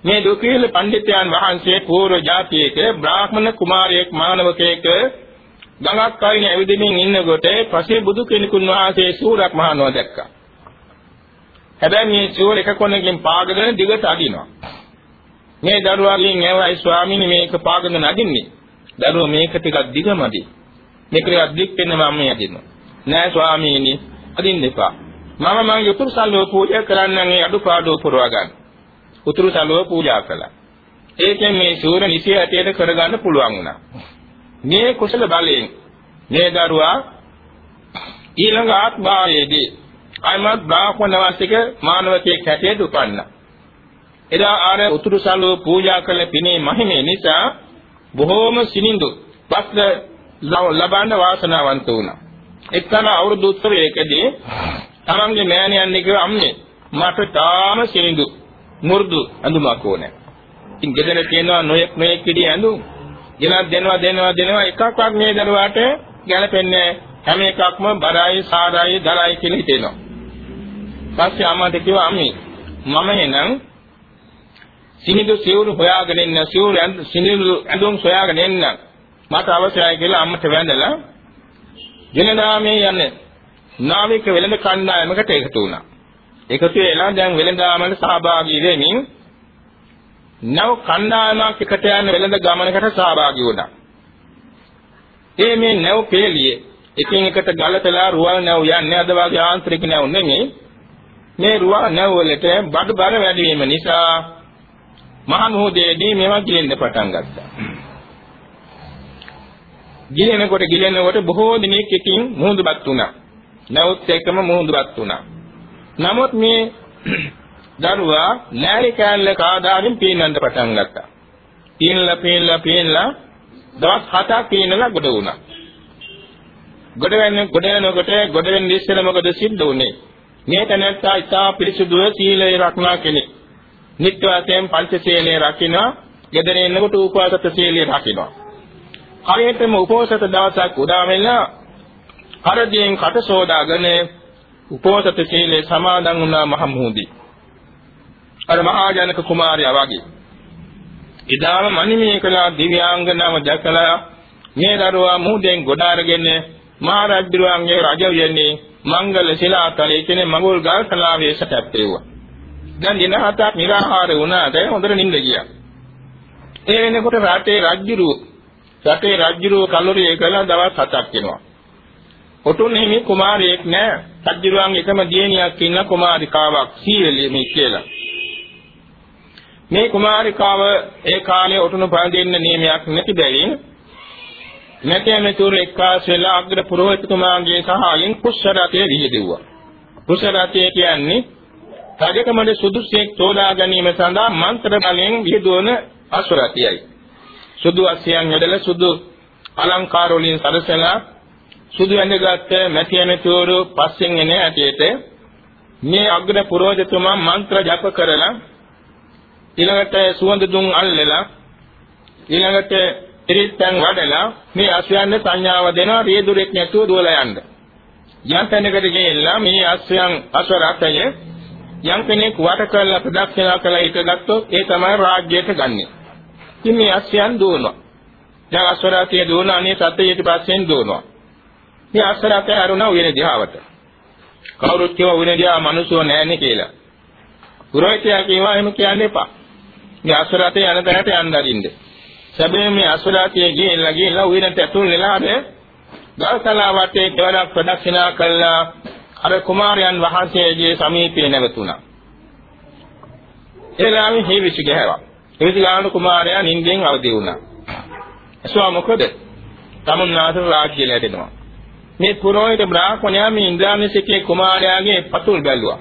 මේ දුකීල පඬිතුයන් වහන්සේ පූර්ව જાතියක බ්‍රාහ්මණ කුමාරයෙක් මානවකයෙක් ගඟක් අයින ඇවිදින්මින් ඉන්නකොට පසේ බුදු කෙනෙකුන් වහන්සේ සූරක් මහනව දැක්කා. හැබැයි මේ සූර එක කොනකින් පාගගෙන දිගට අදිනවා. මේ දරුවාගෙන් ඇවයි ස්වාමීනි මේක පාගගෙන නදින්නේ. දරුවා මේක ටිකක් දිගමදි. මේක ටිකක් දික් වෙන මම මේ අදිනවා. නෑ ස්වාමීනි අදින්න එපා. මම මගේ උතුරු සල්ලෝ පූජා කරන්න මේ අඩුපාඩු පුරවා ගන්න. උතුරු සල්ලෝ පූජා කළා. ඒකෙන් මේ සූර නිසිය ඇටියට කරගන්න පුළුවන් වුණා. මේ කුසල බලයෙන් මේ දරුවා ඊළඟ ආත්මාවේදී අයමත් බ්‍රාහ්මණ වාසික මානවකයෙක් හැටියට උපන්නා. එදා ආර උතුරු සල්ලෝ පූජා කළ පිනේ මහිමේ නිසා බොහෝම සිනිඳු වස්ත්‍ර ලබන්න වාසනාවන්ත වුණා. එක්තරා අවුරුදු උත්සවයකදී තමන්ගේ මෑණියන් කිව්ව අම්මේ මට තාම සිනිඳු මු르දු අඳුමක් ඕනේ. ඉතින් ගෙදර තියෙනවා නොයෙක් නොයෙක් කිඩි ඇඳුම් ගෙනත් දෙනවා දෙනවා දෙනවා එකක්වත් මේ දරුවාට ගැලපෙන්නේ හැම එකක්ම බරයි සාරයි දරයි කියලා හිතෙනවා. පස්සේ අම්මාට කිව්වා අම්මේ මම එනම් සිනිදු සිවුරු හොයාගෙන ඉන්න සිවුරු සිනිදු ඇඳුම් හොයාගෙන එන්න මට අවශ්‍යයි කියලා අම්මට වැඳලා ජනනාමේ යන්නේ නාවික වෙළඳ කණ්ඩායමකට එකතු වුණා. එකතු වෙලා දැන් වෙළඳාමකට සහභාගී වෙමින් නව කණ්ඩායමක් එකට යන වෙළඳ ගමනකට සහභාගී වුණා. ඒ මේ නැව් පෙළියේ එකින් එකට ගලතලා රුවල් නැව් යන්නේ අද වගේ ආන්තරික නැව් නෙමෙයි. මේ රුවල් නැව් වලට බඩ බර වැඩි වීම නිසා මහනුවරයේදී මේවා ගිලෙන්න පටන් ගත්තා. ගිලෙනකොට ගිලෙනකොට බොහෝ දිනක් එකින් මුහුදුපත් වුණා. නැවුත් එකම මුහුදුපත් වුණා. නමුත් මේ *clears throat* දරුවා නෑරි කෑල්ල කාදාගෙන පීනන්න පටන් ගත්තා. පීනලා පීනලා පීනලා දවස් 7ක් පීනලා ගොඩ වුණා. ගොඩ වෙන්නේ ගොඩ වෙනකොට ගොඩ වෙන්නේ ඉස්සෙල්ලා මොකද සිද්ධ වුනේ? මේ තැනත්තා ඉතා පිරිසුදුව සීලය රක්නා කෙනෙක්. නිත්‍ය වශයෙන් පංචශීලයේ රකින්නවා. ගෙදර එනකොට උපවාසත සීලය රකින්නවා. හරියටම උපෝසත දවසක් උදා වෙලා කරදියෙන් කට සෝදාගෙන උපෝසත සීලේ සමාදන් වුණා මහ මුහුදී. අර මහා ජනක කුමාරයා වගේ. ඉදාම මනිමේ කළා දිව්‍යාංගනාව දැකලා මේ දරුවා මුහුදෙන් ගොඩ අරගෙන මහා රජුගේ රජ වෙන්නේ මංගල ශිලාතලයේ කියන මඟුල් ගල් කලාවේ සැටප්පෙව්වා. දැන් දින හතක් निराහාර වුණාට හොඳට නිින්ද ගියා. ඒ වෙනකොට රටේ රජුරු රටේ රජුරු කලුරිය කළා දවස් හතක් වෙනවා. ඔටුන් හිමි කුමාරයෙක් නෑ. රජුරුවන් එකම දියණියක් ඉන්න කුමාරිකාවක් සීවලිය මේ කියලා. මේ කුමාරිකාව ඒ කාලේ ඔටුනු පහදින්න නියමයක් නැති බැවින් නැතැමතුරු එක්කාස් වෙලා අග්‍ර පුරෝහිතතුමාගේ සහායෙන් කුෂ්ඨරතේ විහිදෙව්වා. කුෂ්ඨරතේ කියන්නේ රජකමඩ සුදුසෙක් තෝරා ගැනීම සඳහා මන්ත්‍ර බලයෙන් විහිදුවන අසුරතියයි. සුදු අස්යන් යොදලා සුදු අලංකාර වලින් සරසලා සුදු ඇඳගත් මැතියමතුරු පස්සෙන් එන ඇටේට මේ අග්‍ර පුරෝහිතතුමා මන්ත්‍ර ජප කරලා ඊළඟට සුවඳ දුම් අල්ලලා ඊළඟට ත්‍රිත්‍යං වඩලා මේ අශ්වයන්ට සංඥාව දෙනවා රියදුරෙක් නැතුව දුවලා යන්න. යම් තැනකට ගිහිල්ලා මේ අශ්වයන් අශ්වරථය යම් කෙනෙක් වට කරලා ප්‍රදක්ෂිනා කළා හිටගත්තොත් ඒ තමයි රාජ්‍යයට ගන්නෙ. ඉතින් මේ අශ්වයන් දුවනවා. දැන් අශ්වරථය දුවන අනේ සත්‍යයට පස්සෙන් දුවනවා. මේ අශ්වරථය අරුණා උයන දිහාවට. කවුරුත් කියව උයන දිහා මිනිස්සු නැන්නේ කියලා. පුරෝහිතයා කියවා එහෙම කියන්න එපා. මේ අශ්වරථය යන තැනට යන්න අරින්න. සැබෑම මේ අසුරාතිය ගිහිල්ලා ගිහිල්ලා උයනට ඇතුල් වෙලා අර ගල්තලා වටේ දෙවරක් ප්‍රදක්ෂිනා කළා අර කුමාරයන් වහන්සේගේ සමීපයේ නැවතුණා. එලාම හේවිසි ගහවා. හේවිසි ගාන කුමාරයා නිින්දෙන් අවදි වුණා. එසවා මොකද? තමුන්නාට රාජ්‍ය ලැබෙනවා. මේ පුරෝහිත බ්‍රාහ්මණයා මේ ඉන්ද්‍රාණිසිකේ කුමාරයාගේ පතුල් බැලුවා.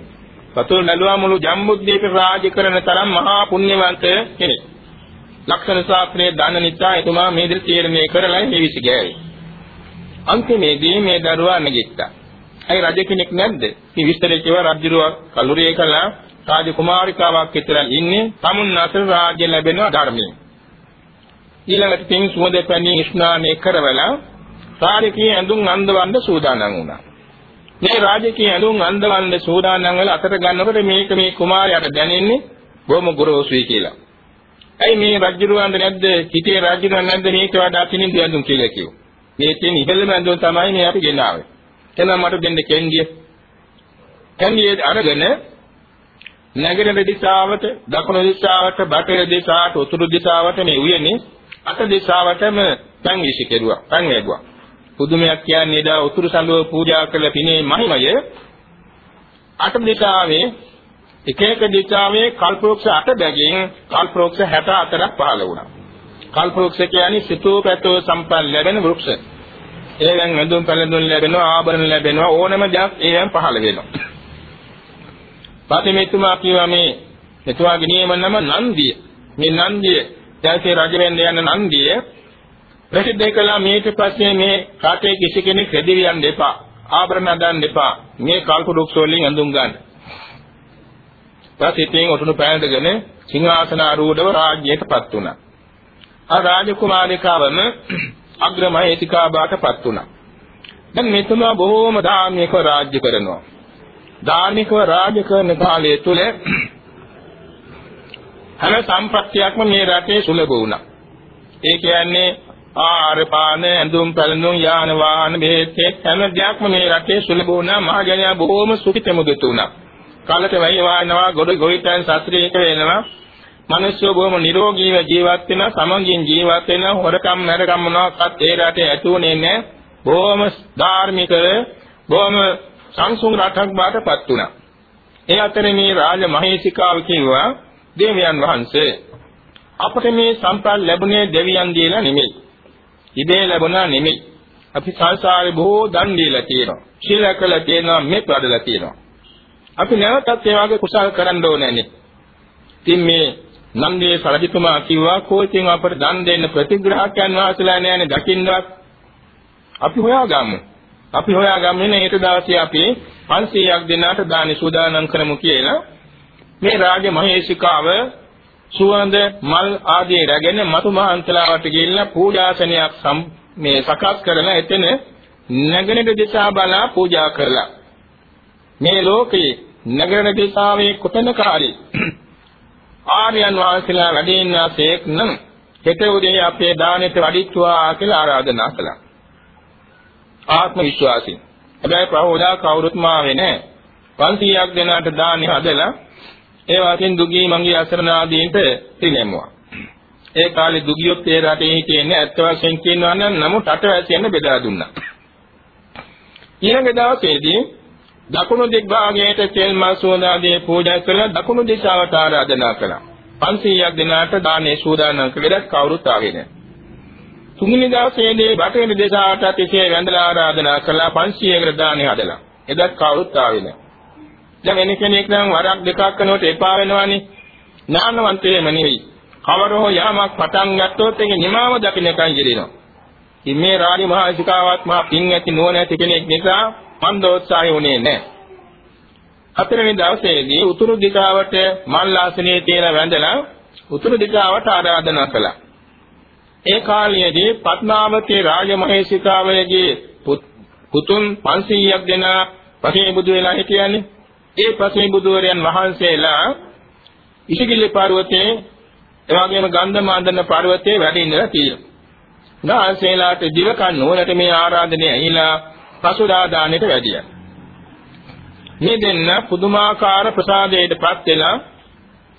පතුල් බැලුවා මුළු ජම්බුද්දීප රාජ්‍ය කරන තරම් මහා පුණ්‍යවන්ත කෙනෙක්. ලක්ෂණ ශාස්ත්‍රයේ දන්න නිසා එතුමා මේ දේ තීරණය කරලා හිවිසි ගෑවේ. අන්තිමේදී මේ දරුවා නැගිට්ටා. ඇයි රජ කෙනෙක් නැද්ද? මේ විස්තරේ කියව රජුරුව කලුරිය කළා රාජකුමාරිකාවක් විතර ඉන්නේ තමුන් අතර රාජ්‍ය ලැබෙන ධර්මයෙන්. ඊළඟට තින් සුවඳ පැණි ස්නානය කරවලා රාජකීය ඇඳුම් අඳවන්න සූදානම් වුණා. මේ රාජකීය ඇඳුම් අඳවන්න සූදානම් වෙලා අතට ගන්නකොට මේක මේ කුමාරයාට දැනෙන්නේ බොහොම ගොරෝසුයි කියලා. ඇයි මේ රජුරවන්ද නැද්ද හිතේ රජුරවන් නැද්ද මේක වඩා පිණින් දියඳුන් කියලා කිව්වා. මේ තියෙන ඉහළම ඇඳුම් තමයි මේ අපි ගෙනාවේ. එහෙනම් මට දෙන්න කෙන්ඩිය. කෙන්ඩිය අරගෙන නැගෙනහිර දිශාවට, දකුණු දිශාවට, බටහිර දිශාවට, උතුරු දිශාවට මේ උයනේ අත දිශාවටම පන් විසි කෙරුවා. පන් වැගුවා. පුදුමයක් කියන්නේ දා උතුරු සඳුව පූජා කළ පිනේ මහිමය අට දිශාවේ එක එක දිශාවේ කල්පවෘක්ෂ 8 බැගින් කල්පවෘක්ෂ 64ක් පහළ වුණා. කල්පවෘක්ෂ කියන්නේ සිතෝ පැතෝ සම්පන්න ලැබෙන වෘක්ෂ. ඒවෙන් වැඳුම් පැළඳුම් ලැබෙනවා ආභරණ ලැබෙනවා ඕනම දෙයක් ඒවෙන් පහළ වෙනවා. පාතිමේතුමා කියවා මේ මෙතුමාගේ නියම නම නන්දිය. මේ නන්දිය දැසේ රජ වෙන්න යන නන්දිය ප්‍රසිද්ධ කළා මේට පස්සේ මේ කාටේ කිසි කෙනෙක් රෙදිවියන් දෙපා ආභරණ දාන්න එපා. මේ කල්ප වෘක්ෂ වලින් ඇඳුම් ගන්න. ප්‍රතිපින් උතුණු පෑඳගෙන සිංහාසන ආරූඪව රාජ්‍යයටපත් වුණා. ආ රාජකුමාරිකාවම *clears throat* අග්‍රමහේතිකා බාටපත් වුණා. දැන් මෙතුමා බොහෝම ධාර්මිකව රාජ්‍ය කරනවා. ධාර්මිකව රාජ්‍ය කරන කාලය තුල *clears throat* හැම සම්පත්තියක්ම මේ රටේ සුලභ වුණා. ඒ කියන්නේ ආහාර පාන ඇඳුම් පැළඳුම් යාන වාහන බෙහෙත් හැම දෙයක්ම මේ රටේ සුලභ වුණා. මහජනයා බොහෝම සුඛිතමුදිත වුණා. කලට වැහි වානවා ගොඩ ගොවිතැන් ශාස්ත්‍රීයක වෙනවා. මිනිස්සු බොහොම නිරෝගීව ජීවත් වෙනවා සමගින් ජීවත් වෙනවා. හොරකම් නරකම් මොනවාක්වත් ඒ රටේ ඇතුනේ නැහැ බොහොම ධාර්මික බොහොම සංසුන් රටක් බාටපත් වුණා. ඒ අතරේ මේ රාජ මහේසිකාව කිව්වා දේවයන් වහන්සේ අපට මේ සම්ප්‍රාප්ත ලැබුණේ දෙවියන් දීලා නෙමෙයි. ඉබේ ලැබුණා නෙමෙයි. අපි සංසාරේ බොහෝ දන් දීලා තියෙනවා. ශීල කළා තියෙනවා, මෙත් වඩලා තියෙනවා. අපි නැවතත් ඒ වගේ කුසල් කරන්න ඕනේ. ඉතින් මේ නන්දේ සරජිතුමා කිව්වා කෝචෙන් අපට දන් දෙන්න ප්‍රතිග්‍රහකයන් වහන්සේලා නෑනේ දකින්නවත්. අපි හොයාගමු. අපි හොයාගමු නේ ඊට දවසේ අපි 500ක් දෙනාට දානි සූදානම් කරමු කියලා මේ රාජ මහේශිකාව සුවඳ මල් ආදී රැගෙන මතු මහන්තලාවට ගිහිල්ලා පූජාසනයක් මේ සකස් කරලා එතන නැගෙනහිර දිශා බලා පූජා කරලා මේ ලෝකේ නැගෙනහිර දිශාවේ කොතනකාරී *clears throat* ආර්යයන් වහන්සේලා වැඩ ඉන්නාසේක් නම් හෙට උදේ අපේ දානෙට වඩිත්වා කියලා ආරාධනා කළා. ආත්ම විශ්වාසයෙන්. හැබැයි ප්‍රහෝදා කවුරුත් මාවේ නැහැ. 500ක් දෙනාට දානි හදලා ඒ වගේම දුගී මංගී අසරණ ආදීන්ට පිළිගැමුවා. ඒ කාලේ දුගියොත් ඒ රටේ හිටියේ ඇත්ත වශයෙන් කියනවා නම් නමුත් රටවැසියන් බෙදා දුන්නා. ඊළඟ දවසේදී දකුණු දිග්භාගයට තෙල් මල් සෝදාදී පූජා කරලා දකුණු දිශාවට ආරාධනා කළා. 500ක් දෙනාට දානේ සූදානම් කළේ කවුරුත් ආවේ නැහැ. තුන්වෙනි දවසේදී බටහිර දිශාවට තිසේ වැඳලා ආරාධනා කළා 500කට දානේ හදලා. එදත් කවුරුත් ආවේ නැහැ. දැන් එන කෙනෙක් නම් වරක් දෙකක් කරනකොට එපා වෙනවනේ. ඥානවන්තයෙම නෙවෙයි. කවර හෝ යාමක් පටන් ගත්තොත් ඒක නිමාව දකින්නකන් ජීරිනවා. ඉතින් මේ රාණි මහසිකාවත් මහ පින් ඇති නුවණ ඇති කෙනෙක් නිසා මන්දෝත්සාහය උනේ නැහැ. හතරවෙනි දවසේදී උතුරු දිශාවට මල් ආසනයේ තියෙන වැඳලා උතුරු දිශාවට ආරාධනා කළා. ඒ කාලයේදී පත්මාවතී රාජමහේසිකාවයගේ පුතුන් 500ක් දෙනා පසේ බුදු වෙලා හිටියන්නේ. ඒ පසේ බුදුවරයන් වහන්සේලා ඉසිගිල්ල පර්වතයේ එවාගෙම ගන්ධමාදන පර්වතයේ වැඩ ඉඳලා තියෙනවා. නාසේලාට දිවකන් නුවරට මේ ආරාධනය ඇහිලා පසුදා දානෙට වැඩියා. මේ දෙන්න පුදුමාකාර ප්‍රසාදයටපත් වෙලා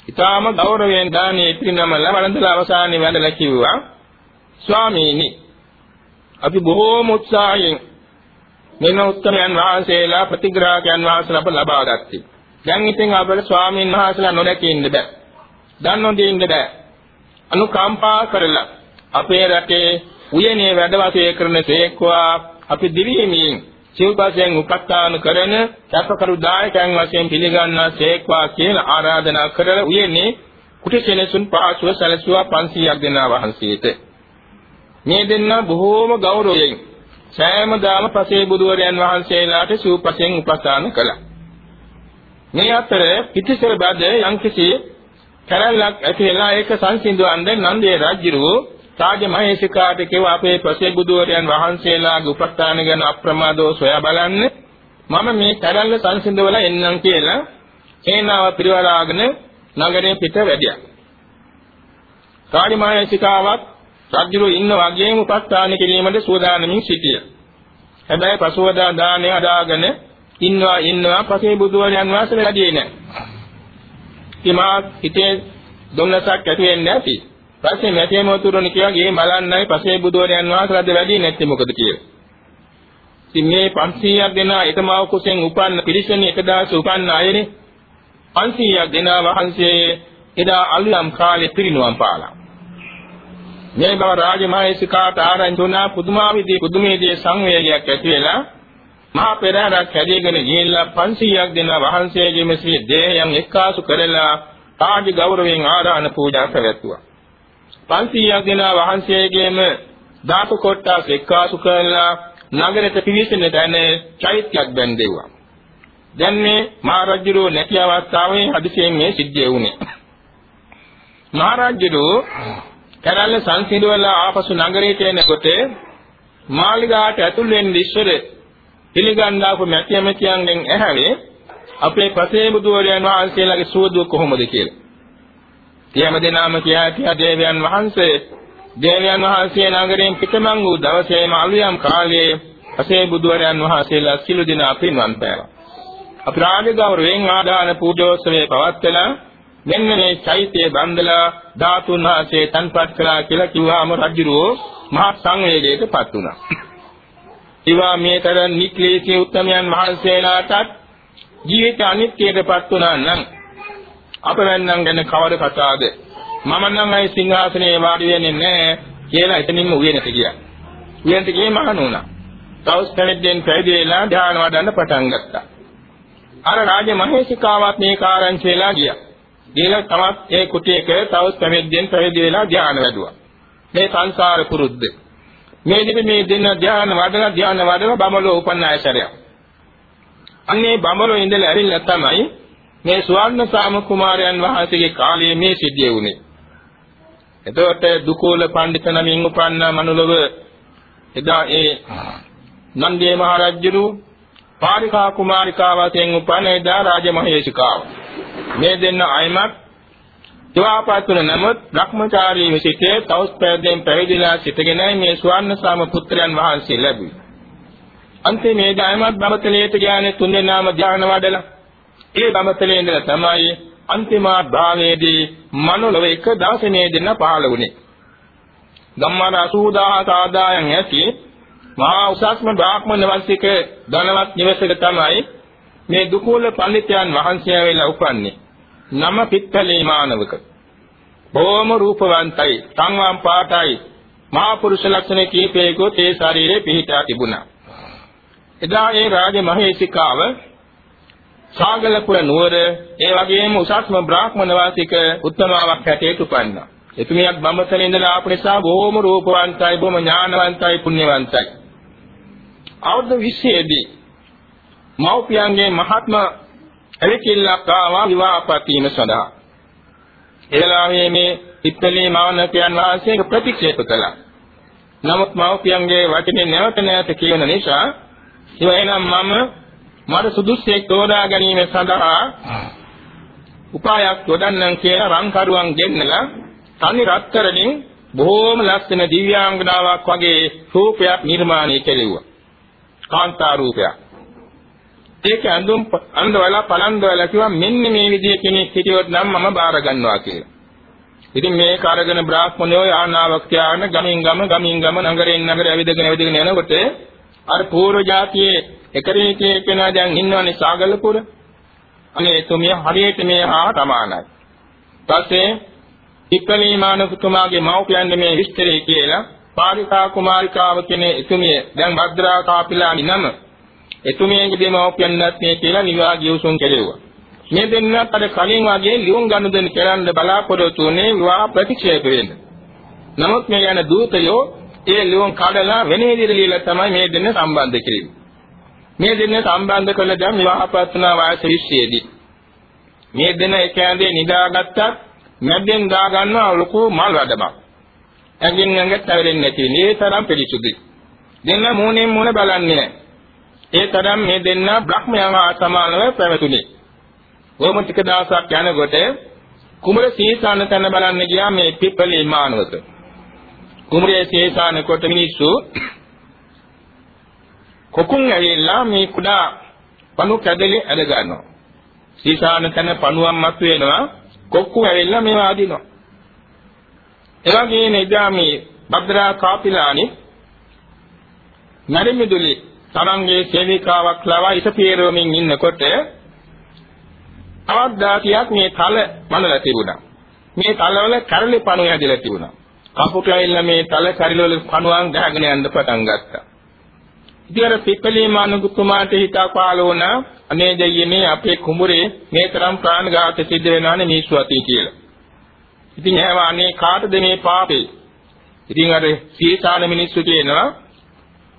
ඊටාම ගෞරවයෙන් දානේ පිරිනමල වළඳලා අවසානයේ වැඳලා කිව්වා ස්වාමීනි අපි බොහෝම උත්සාහයෙන් මෙන්න උත්තරයන් වහන්සේලා ප්‍රතිග්‍රාහකයන් වහන්සේලා අප ලබා ගත්තේ. දැන් ඉතින් අපේ ස්වාමීන් වහන්සේලා නොදැකින්න බෑ. දන්නොදින්න බෑ. අනුකම්පා කරලා අපේ රටේ උයනේ වැඩ වාසය කරන තේක්වා අපි දිවිහිමියෙන් සිව්පසෙන් උපස්ථාන කරන සැපකරු දායකයන් වශයෙන් පිළිගන්නා සේක්වා කියලා ආරාධනා කරලා උයනේ කුටිසෙනසුන් පාසුව සැලසුවා 500ක් දෙනා වහන්සේට මේ දෙන්න බොහෝම ගෞරවයෙන් සෑමදාම පසේ බුදුවරයන් වහන්සේලාට සිව්පසෙන් උපස්ථාන කළා මේ අතර පිටිසර බද යම්කිසි කැරල්ලක් ඇති වෙලා ඒක සංසිඳවන්නේ නන්දේ රජුරෝ රාජමහේසිකාට කිව්ව අපේ ප්‍රසේ බුදුවරයන් වහන්සේලාගේ උපස්ථාන ගැන අප්‍රමාදව සොයා බලන්න මම මේ කැරල්ල සංසිඳවල එන්නම් කියලා සේනාව පිරිවරාගෙන නගරේ පිට වැඩියා. රාජමහේසිකාවත් රජුරු ඉන්න වගේම උපස්ථාන කිරීමට සූදානමින් සිටියා. හැබැයි පසුවදා දානේ හදාගෙන ඉන්නවා ඉන්නවා පසේ බුදුවරයන් වහන්සේ වැඩියේ නැහැ. ඉමා හිතේ දුන්නසක් ඇති වෙන්නේ නැති. පස්සේ නැතිම උතුරන කියා ගේ බලන්නයි පසේ බුදුරයන් වහන්සේලාද වැඩි නැත්තේ මොකද කියලා. ඉතින් මේ 500ක් දෙනා එකමාව කුසෙන් උපන්න පිරිසනේ එක දවස් උපන්න අයනේ 500ක් දෙනා වහන්සේ එදා අලුයම් කාලේ පිරිනුවම් පාලා. මේ බව රාජමහේසිකාට ආරංචි වුණා පුදුමාවිදී පුදුමේදී සංවේගයක් ඇති වෙලා මහා පෙරහරක් හැදීගෙන ගිහිල්ලා 500ක් දෙනා වහන්සේගේ මෙසේ දේහයන් එක්කාසු කරලා රාජ ගෞරවයෙන් ආරාධන පූජා පැවැත්තුවා. 500ක් දෙනා වහන්සේගේම ධාතු කොටස් එක්කාසු කරලා නගරයට පිවිසෙන දැන චෛත්‍යයක් බැන්දෙව්වා. දැන් මේ මහරජුරෝ නැති අවස්ථාවේ හදිසියෙන් මේ සිද්ධිය වුණේ. මහරජුරෝ කැරල්ල සංසිඳවලා ආපසු නගරයට එනකොට මාලිගාවට ඇතුල් වෙන්න ඉස්සර පිළිගන්නාපු මැටි ඇමතියන්ගෙන් ඇහැවේ අපේ පසේ බුදුවරයන් වහන්සේලාගේ සුවදුව කොහොමද කියලා. සියම දෙනාම කියා සිටියා දේවයන් වහන්සේ දේවයන් වහන්සේ නගරයෙන් පිටමං වූ දවසේම අලුයම් කාලයේ අසේ බුදුවරයන් වහන්සේලා සිළු දින අපින්වන් පෑවා. අපරාධ ගෞරවයෙන් ආදාන පූජෝත්සවයේ පවත්වලා මෙන්න මේ චෛත්‍යය බන්දලා ධාතුන් වහන්සේ තන්පත් කළා කියලා කිව්වාම රජුරෝ මහා සංවේගයකටපත් වුණා. ඊවා මේ තරම් නික්ලේශී උත්තමයන් වහන්සේලාටත් ජීවිත අනිත්‍යයටපත් වුණා නම් අපවැන්නම් ගැන කවර කතාවද මම නම් අයි සිංහාසනේ වාඩි වෙන්නේ නැහැ කියලා එතනින්ම උයනට ගියා උයන්ට ගියේ මහණ වුණා. තවස් පැවිද්දෙන් පැවිදි වෙලා ධ්‍යාන වඩන්න පටන් ගත්තා. අර රාජ මහේසිකාවත් මේ කාරණේ කියලා ගියා. ගිහලා තවත් ඒ කුටියක තවස් පැවිද්දෙන් පැවිදි වෙලා ධ්‍යාන වැඩුවා. මේ සංසාර පුරුද්ද. මේ දෙක මේ දෙන්න ධ්‍යාන වඩලා ධ්‍යාන වඩලා බමලෝ උපන්න ආයතරය. අන්නේ බමලෝ ඉඳලා ඇරිලා තමයි මේ සුවර්ණ සාම කුමාරයන් වහන්සේගේ කාලයේ මේ සිද්ධිය වුණේ. එතකොට දුකෝල පඬිත නමින් උපන්න මනුලව එදා ඒ නන්දියේ මහරජුරු පාරිකා කුමාරිකා වශයෙන් උපන්න එදා රාජමහේශිකාව. මේ දෙන්න අයමත් දිවාපතුන නමුත් භ්‍රමචාරී විසිතේ තවස් පැවිදෙන් පැවිදිලා සිටගෙන මේ ස්වර්ණ සාම පුත්‍රයන් වහන්සේ ලැබුවේ. අන්තිමේ දායමත් බමතලයට ඥානෙ තුන් දෙනාම ධ්‍යාන වඩලා ඒ බමතලේ ඉඳලා තමයි අන්තිමා භාගයේදී මනුලව එක දවසේ දෙන්න පහළ වුණේ. ගම්මාන 80000 ආදායම් ඇති මහා උසස්ම බ්‍රාහ්මණ වංශික ධනවත් නිවසක තමයි මේ දුකූල පඬිතුයන් වහන්සේ වෙලා උපන්නේ. නම පිට්ඨලේ මානවක. බොහොම රූපවන්තයි, සංවම් පාටයි, මහා පුරුෂ ලක්ෂණ කීපයකොත් ඒ ශරීරේ පිහිටා තිබුණා. එදා ඒ රාජ මහේසිකාව සාගලපුර නුවර ඒ වගේම උසස්ම බ්‍රාහ්මණ වාසික උත්තමාවක් හැටියට උපන්නා. එතුමියක් බඹතලේ ඉඳලා ආපු නිසා බොහොම රූපවන්තයි, බොහොම ඥානවන්තයි, පුණ්‍යවන්තයි. අවුරුදු 20 දී මෞපියන්ගේ මහත්ම එලකිල්ලක් ආවා විවාහපතීම සඳහා. එළාමේ මේ ඉත්තලේ මානකයන් වහන්සේක ප්‍රතික්ෂේප කළා. නමුත් මෞපියන්ගේ වචනේ නැවත නැවත කියන නිසා ඉවෙනම් මම මට සුදුස්සෙක් තෝරා ගැනීම සඳහා උපායක් යොදන්නම් කියලා රංකරුවන් ගෙන්නලා තනි රත්තරණින් බොහෝම ලස්සන දිව්‍යාංගනාවක් වගේ රූපයක් නිර්මාණය කෙරෙව්වා. කාන්තා රූපයක්. ඒක අඳුම් අඳවලා පලන්දවලා කිව්වා මෙන්න මේ විදිහේ කෙනෙක් හිටියොත් නම් මම බාර ගන්නවා කියලා. ඉතින් මේක අරගෙන බ්‍රාහ්මණයෝ යානාවක් තියාගෙන ගමින් ගම ගමින් ගම නගරෙන් නගර ඇවිදගෙන ඇවිදගෙන යනකොට අර පූර්ව જાතියේ එකරීතියේ කෙනා දැන් ඉන්නවනේ සාගලපුර. අනේ එතුමිය හරියට මේ හා සමානයි. ඊපස්සේ ඉක්කලීමාන කුතුමාගේ මව්පියන් මේ විස්තරය කියලා පාරිකා කුමාරිකාව කියන එතුමිය දැන් භද්‍රා කාපිලානි නම එතුමියගේ දෙමව්පියන්වත් මේ කියලා විවාහ උසුන් කෙරෙව්වා. මේ දෙන්නත් අර කලින් වගේ ලියුම් ගනුදෙනු කරන්න බලාපොරොත්තු වුණේ විවාහ ප්‍රතික්ෂේප වෙන්න. නමුත් මේ යන දූතයෝ ඒ ලියුම් කඩලා වෙන විදිහට ලියලා තමයි මේ දෙන්න සම්බන්ධ කෙරෙන්නේ. මේ දෙන්න සම්බන්ධ කළ දැන් විවාහපත් වුණා වයස 20 දී. මේ දෙන්න එක ඇඳේ නිදාගත්තත් මැද්දෙන් දා ගන්නවා ලොකු මල් වැඩමක්. ඇඟින් ඇඟට ඇවිලෙන්නේ නැති නේ තරම් පිළිසුදුයි. දෙන්න මූණෙන් මූණ බලන්නේ නැහැ. ඒ තරම් මේ දෙන්න බ්‍රහ්මයන් හා සමානව පැවතුනේ. කොහොම ටික දවසක් යනකොට කුමර සීසාන තැන බලන්න ගියා මේ පිප්පලී මානවක. කුමරේ සීසාන කොට මිනිස්සු කොකුන් ඇවිල්ලා මේ කුඩා පණු කැදලි ඇද ගන්නවා. සීසාන තැන පණුවක් මත වෙනවා කොක්කු ඇවිල්ලා මේවා අදිනවා. එවැගේම එදා මේ භද්‍රා කාපිලානි නරිමිදුලි තරංගේ සේවිකාවක් ලවා ඉස පිරවමින් ඉන්නකොට තවත් දාතියක් මේ තල මනලා තිබුණා. මේ තලවල කරලි පණු ඇදලා තිබුණා. කපුට ඇවිල්ලා මේ තල කරලි වල පණුවන් ගහගෙන යන්න පටන් ගත්තා. ඉතින් අර පිප්පලීමානුතුමාට හිතා පාල වුණා අනේ දෙයියනේ අපේ කුඹුරේ මේ තරම් ප්‍රාණඝාත සිද්ධ වෙනානේ මිනිස්සු අතේ කියලා. ඉතින් එහෙම අනේ කාටද මේ පාපේ? ඉතින් අර සීසාන මිනිස්සු කියනවා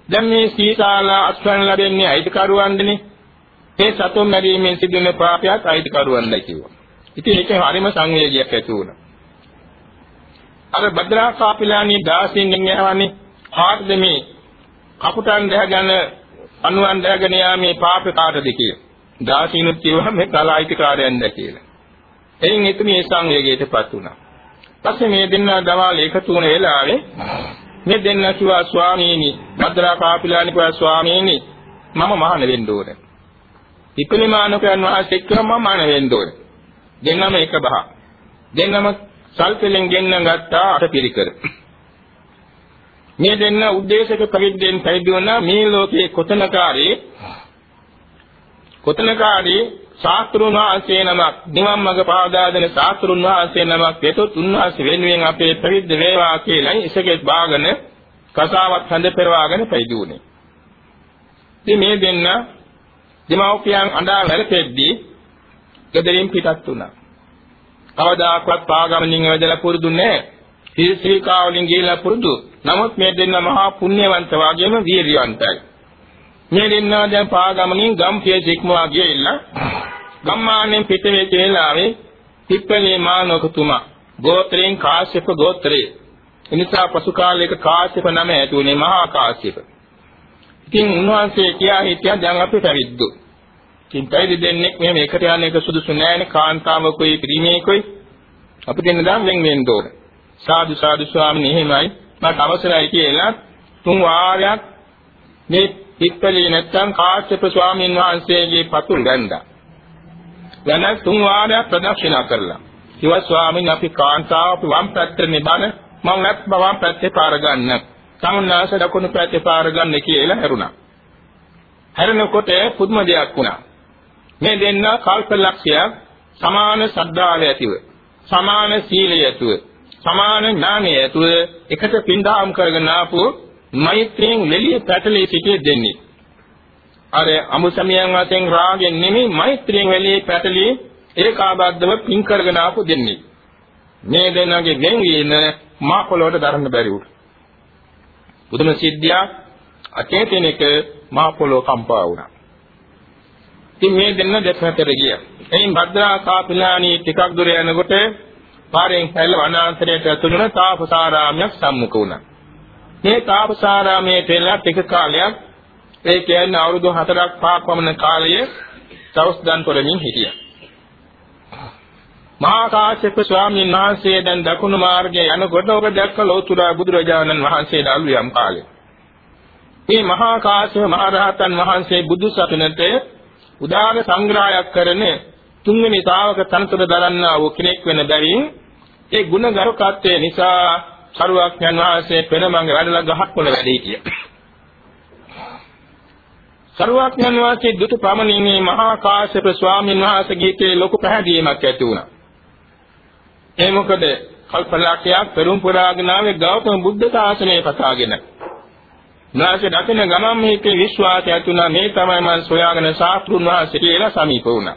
දැන් මේ සීසාලා අස්වැන්න ලැබෙන්නේ අයිතිකරුවන්දනේ. මේ සතුන් මැරීමෙන් සිදුවෙන පාපයක් අයිතිකරුවන්ලා කිව්වා. ඉතින් ඒක හරිම සංවේගයක් ඇති වුණා. අර භද්‍රා කාපිලානි දාසින් යනවනේ කාටද මේ කපුටන් දැහගෙන අනුවන් දැහගෙන යාමේ පාපේ කාටද කියලා. දාසිනුත් කියවම මේ කලායිතිකාරයන්ද කියලා. එයින් එතුමිය සංවේගයටපත් වුණා. පස්සේ මේ දෙන්නා දවාල එකතු වුණ වෙලාවේ මේ දෙන්නා කිව්වා ස්වාමීනි භද්‍රා කාපිලානි කිව්වා ස්වාමීනි මම මහාන වෙන්න ඕනේ. ඉපලිමානකයන් වහන්සේ කිව්වා මම මහාන වෙන්න ඕනේ. දෙන්නම එක බහ. දෙන්නම සල්පෙලෙන් ගෙන්න ගත්තා අටපිරිකර. මේ දෙන්න උද්දේශක ප්‍රවිද්දෙන් පැවිදි වුණා මේ ලෝකේ කොතනකාරී කොතනකාරී ශාස්ත්‍රුන් වහන්සේ නමක් නිවන් මඟ පාදා දෙන ශාස්ත්‍රුන් වහන්සේ නමක් වෙතොත් උන්වහන්සේ වෙනුවෙන් අපේ ප්‍රවිද්ද වේවා කියලා ඉසකෙත් බාගෙන කසාවත් හඳ පෙරවාගෙන පැවිදි වුණේ. ඉතින් මේ දෙන්න දෙමව්පියන් අඬා වැළපෙද්දී ගෙදරින් පිටත් වුණා. කවදාකවත් පාගමනින් වැදලා පුරුදු නැහැ. ශ්‍රී වලින් ගිහිලා පුරුදු. නමුත් මේ දෙන්න මහා පුණ්‍යවන්ත වාගේම වීරියවන්තයි. මේ දෙන්න දැන් පාගමනින් ගම්පිය සික්මවා ගිහිල්ලා ගම්මානෙන් පිට වේ කියලාවේ පිප්පලේ මානවකතුමා ගෝත්‍රයෙන් කාශ්‍යප ගෝත්‍රයේ එනිසා පසු කාලයක කාශ්‍යප නම ඇති වුණේ මහා කාශ්‍යප. ඉතින් උන්වහන්සේ කියා හිටියා දැන් අපි පැවිද්දු. ඉතින් පැවිදි දෙන්නෙක් මෙහෙම එකට යන එක සුදුසු නෑනේ කාන්තාවකෝයි පිරිමේකෝයි. අපි දෙන්න දැන් වෙන් වෙන්න ඕන. සාදු සාදු ස්වාමීන් එහෙමයි මට අවසරයි කියලා තුන් වාරයක් මේ පිට්පලී නැත්තම් කාශ්‍යප ස්වාමීන් වහන්සේගේ පතුල් ගන්නවා. වෙන තුන් වාරයක් ප්‍රදක්ෂිනා කරලා. කිව්වා ස්වාමීන් අපි කාන්තාව අපි වම් පැත්තේ නිබන මම නැත් වම් පැත්තේ පාර ගන්න. සමුන්නාස දකුණු පැත්තේ පාර ගන්න කියලා හැරුණා. හැරෙනකොට පුදුම දෙයක් වුණා. මේ දෙන්න කල්පලක්ෂයක් සමාන ශ්‍රද්ධාව ඇතිව සමාන සීලය ඇතුව සමාන ඥානය ඇතුව එකට පින්දාම් කරගෙන ආපු මෛත්‍රියෙන් මෙලිය පැටලී සිටිය දෙන්නේ. අර අමුසමියන් වශයෙන් රාගෙන් නෙමෙයි මෛත්‍රියෙන් මෙලිය පැටලී ඒකාබද්ධව පින් කරගෙන ආපු දෙන්නේ. මේ දෙන්නගේ ගෙන්වීම මා පොළොවට දරන්න බැරි වුණා. බුදුම සිද්ධියක් අචේතනික මා පොළොව කම්පා වුණා. ඉතින් මේ දෙන්න දෙපැත්තට ගියා. එයින් භද්‍රා කාපිලානි ටිකක් දුර යනකොට පාරෙන් හැල්ල වනාන්තරයට ඇතුළු වුණ තාපසාරාමයක් සම්මුඛ වුණා. මේ තාපසාරාමයේ තෙල්ලා ටික කාලයක් ඒ කියන්නේ අවුරුදු 4ක් 5ක් පමණ කාලයේ තවස් දන් කරමින් හිටියා. මහා කාශ්‍යප ස්වාමීන් වහන්සේ දැන් දකුණු මාර්ගයේ යනකොට ඔබ දැක්ක ලෝතුරා බුදුරජාණන් වහන්සේ දාලු යම් කාලේ. මේ මහා කාශ්‍යප මහ රහතන් වහන්සේ බුදු සසුනට උදාන සංග්‍රහයක් කරන තුන්වෙනි ශාවක තනතුර දරන්නා වූ කෙනෙක් වෙන බැවින් ඒ ගුණ ගරුකත්වය නිසා සරුවක්යන් වහන්සේ පෙරමඟ වැඩලා ගහක් වල වැඩ හිටියා. සරුවක්යන් වහන්සේ දුතු ප්‍රමණීමේ මහා කාශ්‍යප ස්වාමීන් වහන්සේගේ ලොකු පැහැදීමක් ඇති වුණා. ඒ මොකද කල්පලක්ෂයක් පෙරම් පුරාගෙන ආවේ ගෞතම බුද්ධ ශාසනය පතාගෙන. නාසය දකින ගමන් මේකේ විශ්වාසය ඇති වුණා මේ තමයි මම සොයාගෙන සාස්ත්‍රුන් වහන්සේ කියලා සමීප වුණා.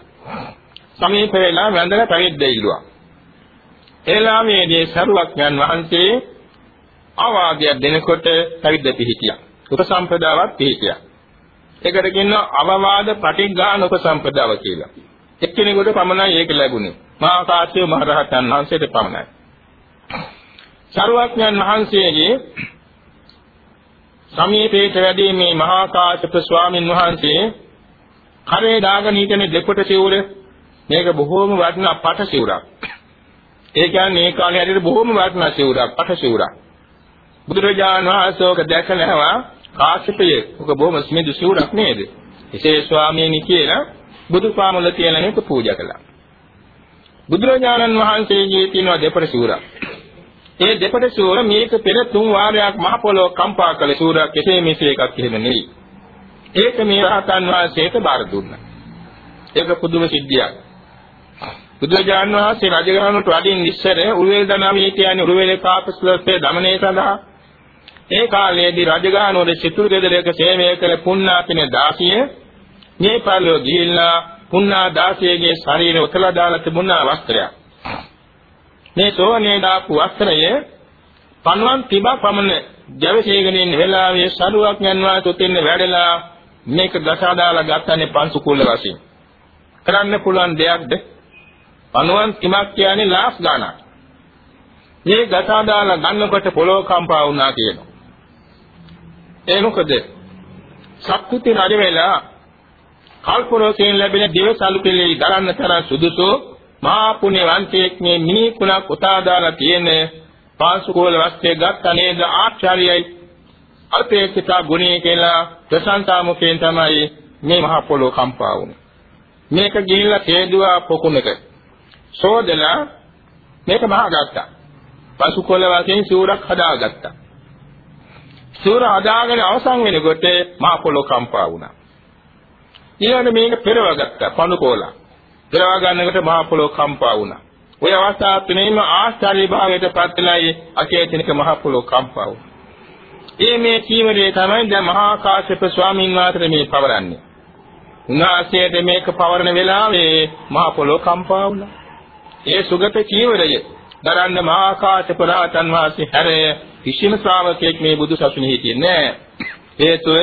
සමීප වෙලා වැඳලා පැවිද්ද ඉල්ලුවා. එලාමේදී සරුවක්ඥන් වහන්සේ ආවාදයක් දෙනකොට පැවිද්ද පිහිටියා. උපසම්පදාවක් පිහිටියා. ඒකට කියනවා අවවාද පටිඝාන උපසම්පදාව කියලා. එක්කෙනෙකුට පමණයි ඒක ලැබුණේ. මහා කාශ්‍යප මහ රහතන් වහන්සේට පමණයි. සරුවක්ඥන් වහන්සේගේ සමීපේට වැඩි මේ මහා කාශ්‍යප ස්වාමින් වහන්සේ කරේ දාගෙන හිටන දෙපොට සිවුර මේක බොහෝම වටිනා පට සිවුරක්. ඒ කියන්නේ මේ කාලේ හැටියට බොහෝම වටිනා සිවුරක්, පට සිවුරක්. බුදුරජාණන් වහන්සේ ඔක දැකලා කාශ්‍යපයේ ඔක බොහොම ස්මිදු සිවුරක් නේද? එසේ ස්වාමීනි කියලා බුදුපාමුල කියලා මේක පූජා කළා. බුදුරජාණන් වහන්සේගේ තියෙන දෙපට සිවුරක්. ඒ දෙපට සිවුර මේක පෙර තුන් වාරයක් මහ පොළොව කම්පා කළ සිවුරක් එසේ මෙසේ එකක් එහෙම නෙවෙයි. ඒක මේ රහතන් වහන්සේට බාර දුන්නා. ඒක පුදුම සිද්ධියක්. බුදුරජාණන් වහන්සේ රජගහනුට වඩින් ඉස්සර උරුවෙල් දනාමී කියන්නේ උරුවෙල් කාපස්ලස්සේ දමනය සඳහා ඒ කාලයේදී රජගහනුවර සිතුරු දෙදරයක සේවය කළ පුණ්ණාපින දාසිය මේ පරිලෝ ගිහිල්ලා පුණ්ණා දාසියගේ ශරීරය උතලා දාලා තිබුණා වස්ත්‍රයක්. මේ සෝනේ දාපු වස්ත්‍රය පණුවන් තිබා පමණ ජවසේගෙන ඉන්න වෙලාවේ සරුවක් යනවා තුතින්න වැඩලා මේක ගසා දාලා ගත්තනේ පන්සු කුල වශයෙන්. කරන්න පුළුවන් දෙයක්ද? පණුවන් තිමක් කියන්නේ ලාස් ගානක්. මේ ගසා දාලා ගන්නකොට පොළොව කම්පා වුණා කියනවා. ඒ මොකද? සක්විති රජ වෙලා කල්පරෝසයෙන් ලැබෙන දිවසලු පිළිලි දරන්න තරම් සුදුසු මහා පුණ්‍යවන්තයෙක් මේ මිනි කුණක් උතා දාලා තියෙන පාසුකෝල වස්ත්‍රය ගත්ත නේද ආචාර්යයි අල්පේක්ෂිත ගුණේ කියලා ප්‍රශංසා මුඛයෙන් තමයි මේ මහා පොළොව කම්පා වුනේ මේක ගිහිල්ලා තේදුවා පොකුණක සෝදලා මේක මහාගත්තා පසුකොළ වශයෙන් සූරක් හදාගත්තා සූර හදාගෙන අවසන් වෙනකොට මහා පොළොව කම්පා වුණා ඊළඟට මේක පෙරවගත්තා පණුකෝලා. පෙරව ගන්නකොට මහ පොළොව කම්පා වුණා. ওই අවස්ථාව තුනේම ආශ්චර්ය භාවයට පත් වෙලායි අචේතනික මහ පොළොව කම්පා වුණා. ඒ මේ චීවරය තමයි දැන් මහා කාශ්‍යප ස්වාමීන් වහන්සේ මේ පවරන්නේ. උන්වහන්සේට මේක පවරන වෙලාවේ මහ පොළොව කම්පා වුණා. ඒ සුගත චීවරය දරන්න මහා කාශ්‍යප රහතන් වහන්සේ හැර කිසිම ශ්‍රාවකෙක් මේ බුදු සසුනේ හිටියේ නැහැ. හේතුව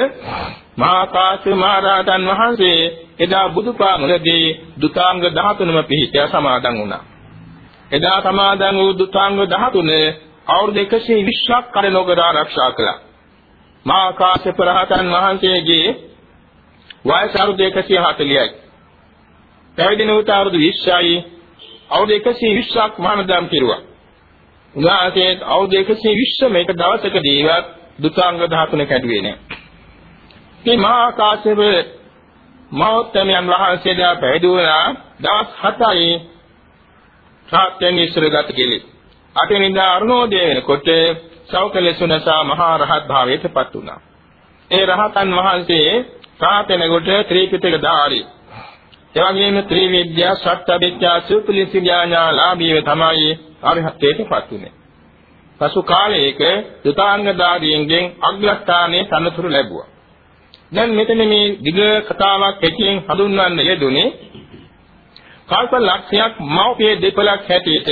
මහා කාශ්‍යප මහ රහතන් වහන්සේ එදා බුදුපාමුලදී දුතාංග 13ම පිහිටා සමාදන් වුණා. එදා සමාදන් වූ දුතාංග 13 අවුරුදු 120ක් කඩනොකර ආරක්ෂා කළා. මහා කාශ්‍යප රහතන් වහන්සේගේ වයස අවුරුදු 140යි. පැවිදි වුණත් අවුරුදු 20යි. අවුරුදු 120ක් මහානදම් කෙරුවා. උන්වහන්සේ අවුරුදු 120 මේක දවසකදීවත් දුතාංග 13 කැඩුවේ නැහැ. මේ මහා කාශ්‍යප මෞත්තමයන් වහන්සේලා පැවිදි වුණා දවස් 7යි සාත්‍යයෙන් ඉස්සරගත කෙලි. අටවෙනිදා අරුණෝදය වෙනකොට සෞකලෙසුනසා මහා රහත් භාවයට පත් වුණා. ඒ රහතන් වහන්සේ සාතනෙකොට ත්‍රිපිටක ධාරී. එවැගේම ත්‍රිවිද්‍යා සත්‍යවිද්‍යා සුපලිසි ඥානාලාභීව තමයි අරහත්ත්වයට පත් වුනේ. පසු කාලයක දුතාංග දාදීන්ගෙන් අග්‍රස්ථානයේ තනතුරු ලැබුවා. දැන් මෙතන මේ දිග කතාවක් ඇටියෙන් හඳුන්වන්න යෙදුනේ කල්ප ලක්ෂයක් මෞපිය දෙපළක් හැටියට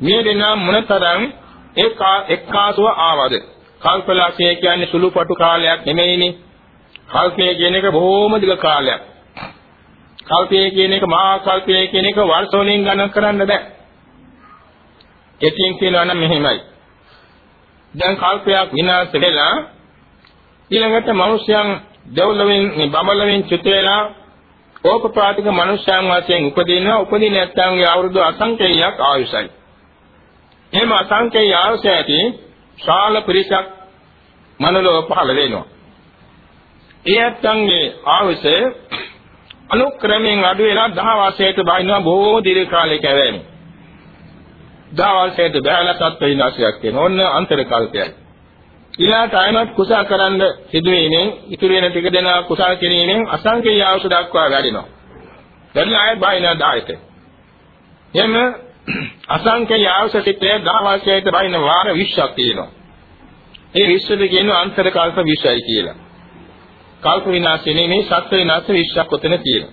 මේ දෙනා මොනතරම් එක්කාසුව ආවද කල්ප ලක්ෂය කියන්නේ සුළුපටු කාලයක් නෙමෙයිනේ කල්පය කියන එක බොහෝම දිග කාලයක් කල්පය කියන එක මහා කල්පය කියන එක වර්ෂ වලින් ගණන් කරන්න බෑ කෙටියෙන් කියනවා නම් මෙහෙමයි දැන් කල්පයක් විනාශ වෙලා ඊළඟට මිනිස්යන් දෙව්ලොවෙන් බඹලොවෙන් චුත වෙලා ඕපපාතික මනුෂ්‍යයන් වශයෙන් උපදිනවා උපදින නැත්නම්ගේ අවුරුදු අසංකේයයක් ආයුෂයි. එහෙම අසංකේය ආයුෂ ඇති ශාල පිරිසක් මනලෝ පහළ වෙනවා. ඒ නැත්නම්ගේ ආයුෂ අනුක්‍රමයෙන් අඩු වෙලා දහ වසරයට බහිනවා බොහෝ දීර්ඝ කාලයක වෙන්නේ. දහ වසරයට බැලලා තත්ත්ව විනාශයක් වෙනවා. ඔන්න අන්තර කල්පයයි. ඊළාට ආයමත් කුසල කරන්න සිදුවීමෙන් ඉතුරු වෙන ටික දෙනා කුසල කිරීමෙන් අසංකේය ආශු දක්වා වැඩිනවා. වැඩිලා ආයත් බාහිනා දායක. එම අසංකේය ආශු සිටේ දහවාසයට බාහින වාර 20ක් තියෙනවා. ඒ 20ද කියනවා අන්තර කල්ප 20යි කියලා. කල්ප විනාශය නෙමෙයි සත්‍ය විනාශ 20ක් උතන තියෙනවා.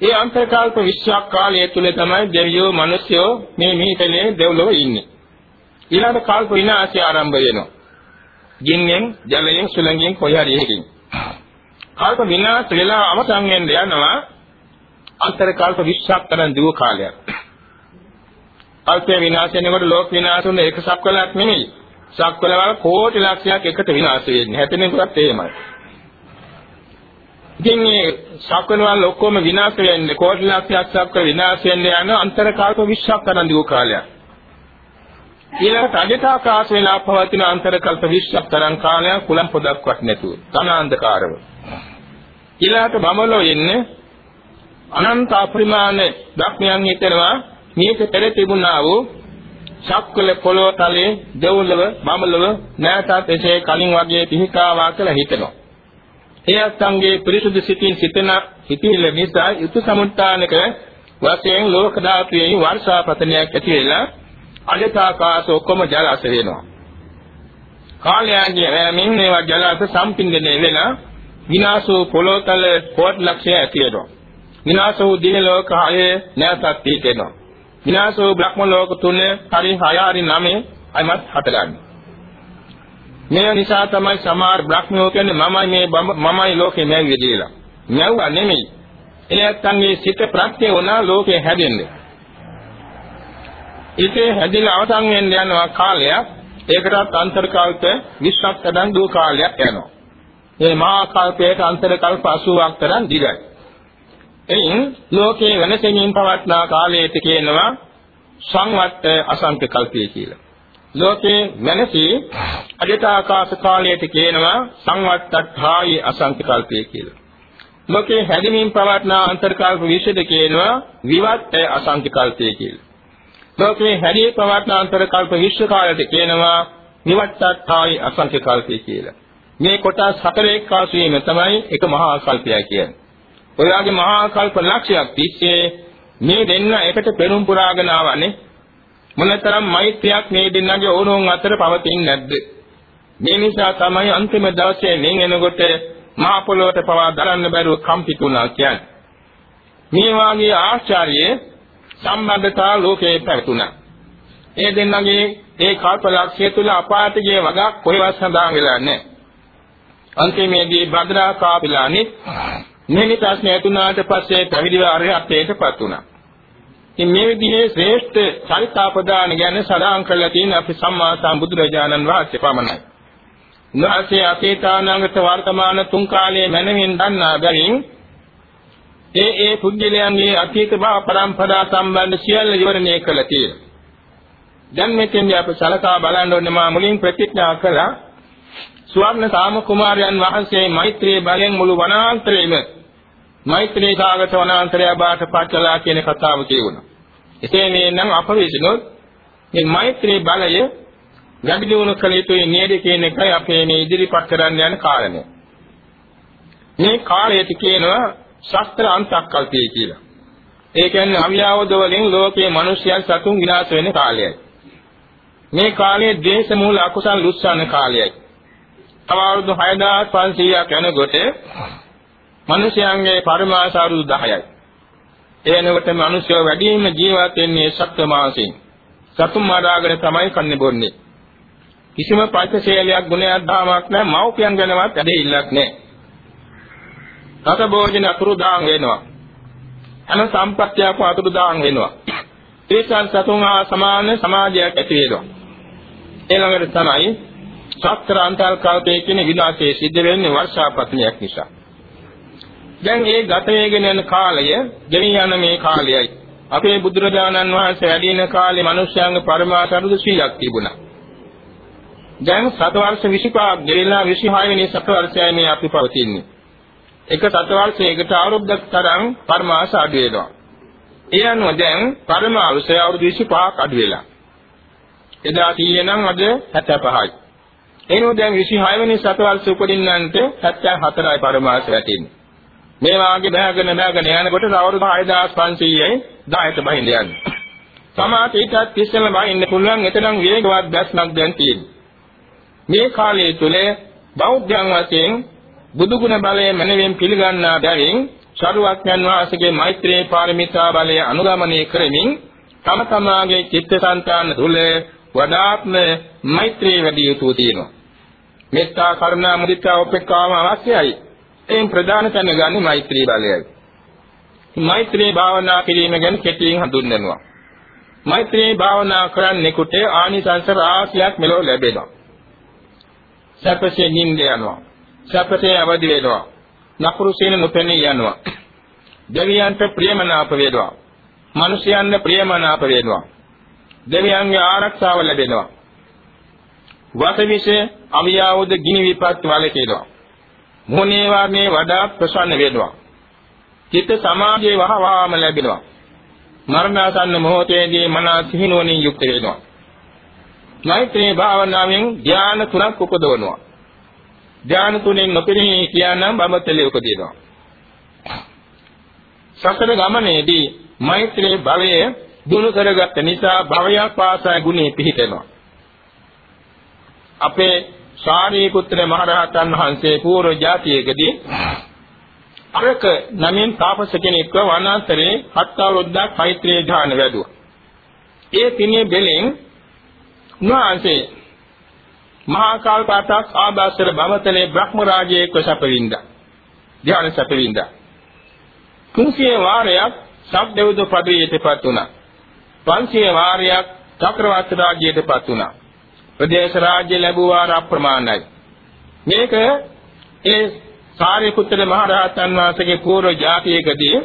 ඒ අන්තර කල්ප 20ක් කාලය තුල තමයි දෙවියෝ මිනිස්යෝ මේ මිහිතලේ දෙව්ලොව ඉන්නේ. ඊළඟ කල්ප විනාශය ආරම්භ වෙනවා. ගින්නෙන්, ජලයෙන්, සුළඟෙන් කොයි හරි එකකින්. කල්ප විනාශ වෙලා අවසන් වෙන්න යනවා අන්තර කල්ප 20ක් තරම් දිග කාලයක්. කල්පේ විනාශ වෙනකොට ලෝක විනාශ වුණ එක සක්වලක් නෙමෙයි. සක්වලවල කෝටි ලක්ෂයක් එකට විනාශ වෙන්නේ. හැතෙනෙකුත් එහෙමයි. ඉතින් මේ සක්වලවල ඔක්කොම විනාශ වෙන්නේ කෝටි ලක්ෂයක් සක්වල විනාශ වෙන්නේ යන අන්තර කල්ප 20ක් තරම් දිග කාලයක්. ඊළඟට අජිතාකාශ වෙලා පවතින අන්තරකල්ප 20ක් තරම් කාලයක් කුලම් පොදක්වත් නැතුව තනාන්දකාරව ඊළඟට බමලෝ ඉන්නේ අනන්ත අපරිමාණ ධක්මයන් හිතනවා මේක පෙර තිබුණා වූ ශක්කල පොළොව තලයේ දෙවුලව බමලව නැවතත් එසේ කලින් වගේ පිහිකාවා කියලා හිතනවා ඒ අත්ංගේ පිරිසුදු සිතින් සිතන හිතිල නිසා යුතු සමුත්තානක වශයෙන් ලෝක ධාතුවේ වර්ෂාපතනයක් ඇති වෙලා අජතාකාශ ඔක්කොම ජලාශ වෙනවා. කාලයන්ගේ රැමින් මේවා ජලාශ සම්පින්දනය වෙලා විනාශ වූ පොළොතල කෝටි ලක්ෂය ඇති වෙනවා. විනාශ වූ දින ලෝක හයේ නැවතත් පිටෙනවා. විනාශ වූ බ්‍රහ්ම ලෝක තුන හරි හය හරි නවය අයිමත් හටගන්නේ. මේ නිසා තමයි සමහර බ්‍රහ්මයෝ කියන්නේ මමයි මේ මමයි ලෝකේ නැවි කියලා. නැවුවා නෙමෙයි. ඒ නැත්තන්ගේ සිත ප්‍රත්‍ය වුණා ලෝකේ හැදෙන්නේ. ඉතේ හැදිලා අවසන් වෙන්න යනවා කාලයක්. ඒකටත් අන්තර කල්ප 20ක් තරම් දුර කාලයක් යනවා. මේ මහා කල්පයට අන්තර කල්ප 80ක් තරම් දිගයි. එයින් ලෝකේ වෙනසෙමින් පවත්නා කාලයට කියනවා සංවත්ත අසංක කල්පය කියලා. ලෝකේ වෙනසී අජිතාකාශ කාලයට කියනවා සංවත්තඨායි අසංක කල්පය කියලා. ලෝකේ හැදෙමින් පවත්නා අන්තර කල්ප 20ද කියනවා විවත්ත අසංක කල්පය කියලා. ලෝකේ හැදී පවත්නාන්තර කල්ප විශ්ව කාලයට කියනවා නිවට්ටායි අසංඛ්‍ය කල්පය කියලා. මේ කොටස් හතර එක්කාසු වීම තමයි එක මහා කල්පය කියන්නේ. ඔය වගේ මහා කල්ප ලක්ෂයක් තිස්සේ මේ දෙන්න එකට පෙරම් පුරාගෙන ආවනේ. මොනතරම් මෛත්‍රියක් මේ දෙන්නගේ ඕනෝන් අතර පවතින්නේ නැද්ද? මේ නිසා තමයි අන්තිම දවසේ නින් එනකොට මහ පොළොවට පවා දරන්න බැරුව කම්පිතුණා කියන්නේ. මේ වාගේ ආශ්චර්ය සම්බන්ධතා ලෝකේ පැවතුණා. ඒ දෙන්නගේ ඒ කල්පලක්ෂය තුල අපායට ගිය වගක් කොහෙවත් සඳහන් වෙලා නැහැ. අන්තිමේදී බද්‍රා කාපිලානි මෙනි ප්‍රශ්න ඇතුණාට පස්සේ පැවිදි ආර්යත්වයටපත් වුණා. ඉතින් මේ විදිහේ ශ්‍රේෂ්ඨ චරිතාපදාන ගැන සඳහන් කරලා තියෙන අපි සම්මා සම්බුදුරජාණන් වහන්සේ පමණයි. උන්වහන්සේ අතීතානාගත වර්තමාන තුන් කාලයේ මනමින් දන්නා බැවින් ඒ ඒ පුද්ගලයන්ගේ අතීත භව පරම්පරා සම්බන්ධ සියල්ල විවරණය කළ තියෙනවා. දැන් මෙතෙන්දී අපි සලකා බලන්න ඕනේ මා මුලින් ප්‍රතිඥා කළා සුවර්ණ සාම කුමාරයන් වහන්සේ මෛත්‍රී බලෙන් මුළු වනාන්තරයේම මෛත්‍රී සාගත වනාන්තරය බාට පත්ලා කියන කතාව කියුණා. එසේ නම් අප විසිනොත් මේ මෛත්‍රී බලය වැඩි දියුණු කළ යුතුයි නේද කියන එකයි අපේ මේ ඉදිරිපත් කරන්න යන කාරණය. මේ කාලයට කියනවා ශස්ත්‍ර අන්තක්කල්පය කියලා. ඒ කියන්නේ අවියවද වලින් ලෝකයේ මිනිස්යන් සතුන් විනාශ වෙන කාලයයි. මේ කාලයේ ද්වේෂ මූල අකුසල් උස්සන කාලයයි. තව අවුරුදු 6500ක් යනකොට මිනිස්යන්ගේ පරමාස අවුරුදු 10යි. ඒ වෙනකොට මිනිස්යෝ වැඩිම ජීවත් වෙන්නේ සත්ත්ව මාසෙන්. සතුන් මරාගෙන තමයි කන්නේ බොන්නේ. කිසිම පංචශීලයක් ගුණයක් ධාමයක් නැහැ මව්පියන් ගැනවත් ඇදහිල්ලක් නැහැ. රස භෝජන අතුරුදාන් වෙනවා. අන සම්පත්‍යක් අතුරුදාන් වෙනවා. ඒකන් සතුන් හා සමාන සමාජයක් ඇති වෙනවා. ඊළඟට තමයි සත්‍ර අන්තල් කල්පයේ කියන විනාශයේ සිද්ධ වෙන්නේ වර්ෂාපතනයක් නිසා. දැන් ඒ ගත වේගෙන යන කාලය, ගෙවි යන මේ කාලයයි. අපේ බුදුරජාණන් වහන්සේ වැඩි ඉන කාලේ මිනිස්යාගේ පරමාර්ථ අරුදු 100ක් තිබුණා. දැන් සත වර්ෂ 25ක් ගෙවිලා 26 වෙනි සත වර්ෂයයි මේ අපි පවතින්නේ. එක සත වර්ෂයකට අවුරුද්දක් තරම් පරමාස අඩු වෙනවා. ඒ අනුව දැන් පරමාවසය අවුරුදු 25ක් අඩු වෙලා. එදා 100 නම් අද 75යි. එනෝ දැන් 26 වෙනි සත වර්ෂ උපදින්නන්ට 74යි පරමාස වැටෙන්නේ. මේ වාගේ බහගෙන බහගෙන යනකොට අවුරුදු 6500යි 10ට බහිඳ යන්නේ. සමාත ඊටත් ඉස්සෙල්ලා බහින්න පුළුවන් එතරම් වේගවත් දැස්මක් දැන් තියෙනවා. මේ කාලය තුල බෞද්ධයන් වශයෙන් බුදුගුණ බලය මනවෙන් පිළිගන්නා බැවින් සරුවක්ඥන් වහන්සේගේ මෛත්‍රී පාරමිතා බලය අනුගමනය කරමින් තම තමාගේ චිත්තසංතාන තුළ වඩාත්ම මෛත්‍රී වැඩි යුතු තියෙනවා. මෙත්තා කරුණා මුදිතා උපේක්ඛාව අවශ්‍යයි. එයින් ප්‍රධාන තැන ගන්නේ මෛත්‍රී බලයයි. මෛත්‍රී භාවනා කිරීම ගැන කෙටියෙන් හඳුන්වනවා. මෛත්‍රී භාවනා කරන්නෙකුට ආනිසංස රාශියක් මෙලොව ලැබෙනවා. සැපසේ නිින්ද යනවා. සැපසේ අවදි වෙනවා. නපුරු සීන නොපෙනී යනවා. දෙවියන්ට ප්‍රියමනාප වෙනවා. මිනිසයන්ට ප්‍රියමනාප වෙනවා. දෙවියන්ගේ ආරක්ෂාව ලැබෙනවා. වසවිෂේ අවියාවුද ගිනි විපත් වලකේනවා. මොහොනේ වාගේ වඩා ප්‍රසන්න වෙනවා. චිත්ත සමාධියේ වහවාම ලැබෙනවා. මරණාසන්න මොහොතේදී මනස සිහිනුවණින් යුක්ත වෙනවා. මෛත්‍රී භාවනාවෙන් ධ්‍යාන තුනක් උපදවනවා. ධ්‍යාන තුනෙන් නොපෙනී කියනනම් බඹතලේ උපදිනවා. සසර ගමනේදී මෛත්‍රී භවය දුරු කරගත්ත නිසා භවයක් පාසා ගුණේ පිහිටෙනවා. අපේ සාරිපුත්‍ර මහරහතන් වහන්සේ පූර්ව જાතියේකදී අරක නමින් තාපස කෙනෙක්ව වනාන්තරේ හත් අවුරුද්දක් මෛත්‍රී ධ්‍යාන වැඩුවා. ඒ තිනේ බෙලෙන් උන්වහන්සේ මහා කල්පතක් ආදාසර භවතලේ බ්‍රහ්ම රාජයේක සැපවින්දා. ධ්‍යාන සැපවින්දා. කුංසිය වාරයක් සබ්දෙව්ද පදවියටපත් වුණා. පන්සිය වාරයක් චක්‍රවර්ති රාජ්‍යයටපත් වුණා. ප්‍රදේශ රාජ්‍ය ලැබුවා අප්‍රමාණයි. මේක ඒ සාරිපුත්‍ර මහ රහතන් වහන්සේගේ පූර්ව જાතියකදී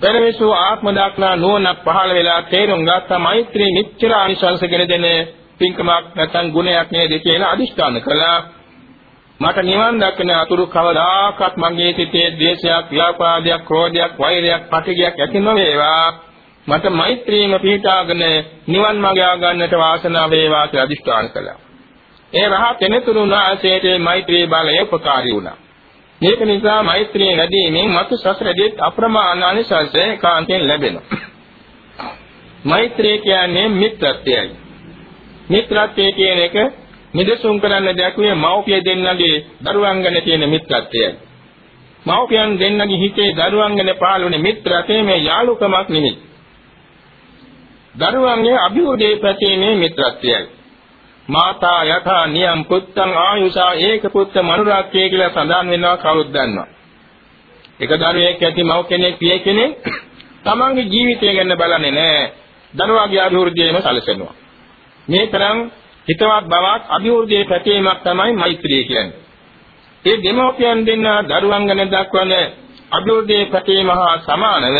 පෙරවිසු ආත්ම දක්නා නුවණක් පහළ වෙලා තේරුම් ගත්ත මෛත්‍රී නිච්චර ආනිසංසගෙන දෙන පින්කමක් නැත්නම් ගුණයක් නේද කියලා අදිෂ්ඨාන කළා. මට නිවන් දක්න අතුරු කවදාකවත් මගේ සිතේ ද්වේෂයක්, ව්‍යාපාදයක්, ක්‍රෝධයක්, වෛරයක්, පටිගයක් ඇති නොවේවා. මට මෛත්‍රියම පිහිටාගෙන නිවන් මාර්ගය ගන්නට වාසනාව වේවා කියලා අදිෂ්ඨාන කළා. ඒ රහත් වෙනතුරු නාසයට මෛත්‍රී බලය උපකාරී වුණා. මේක නිසා මෛත්‍රිය වැඩිමෙන් මතු සසරදී අප්‍රමාණ අනිසංසය කාන්තෙන් ලැබෙනවා. මෛත්‍රිය කියන්නේ මිත්‍රත්වයයි. මිත්‍රත්වය කියන එක නිදසුන් කරන්න දැකුවේ මව්පිය දෙන්නගේ දරුවන් ගැන තියෙන මිත්‍රත්වයයි. මව්පියන් දෙන්නගේ හිතේ දරුවන් ගැන පාළුනේ මිත්‍රත්වයේ මේ යාළුකමක් නෙමෙයි. දරුවන්ගේ අභිවෘද්ධිය පැතීමේ මිත්‍රත්වයයි. මාතා යථා නියම් පුත්තං ආයුෂා ඒක පුත්ත මනුරාක්කේ කියලා සඳහන් වෙනවා කවුරුද දන්නවා. එක දරුවෙක් ඇති මව් කෙනෙක් පිය කෙනෙක් තමන්ගේ ජීවිතය ගැන බලන්නේ නැහැ. දරුවාගේ අභිවෘද්ධියම සැලසෙනවා. මේ තරම් හිතවත් බවක් අභිවෘද්ධියේ පැතීමක් තමයි මෛත්‍රිය කියන්නේ. ඒ දෙමෝපියන් දෙන්න දරුවන් ගැන දක්වන අභිවෘද්ධියේ පැතීම හා සමානව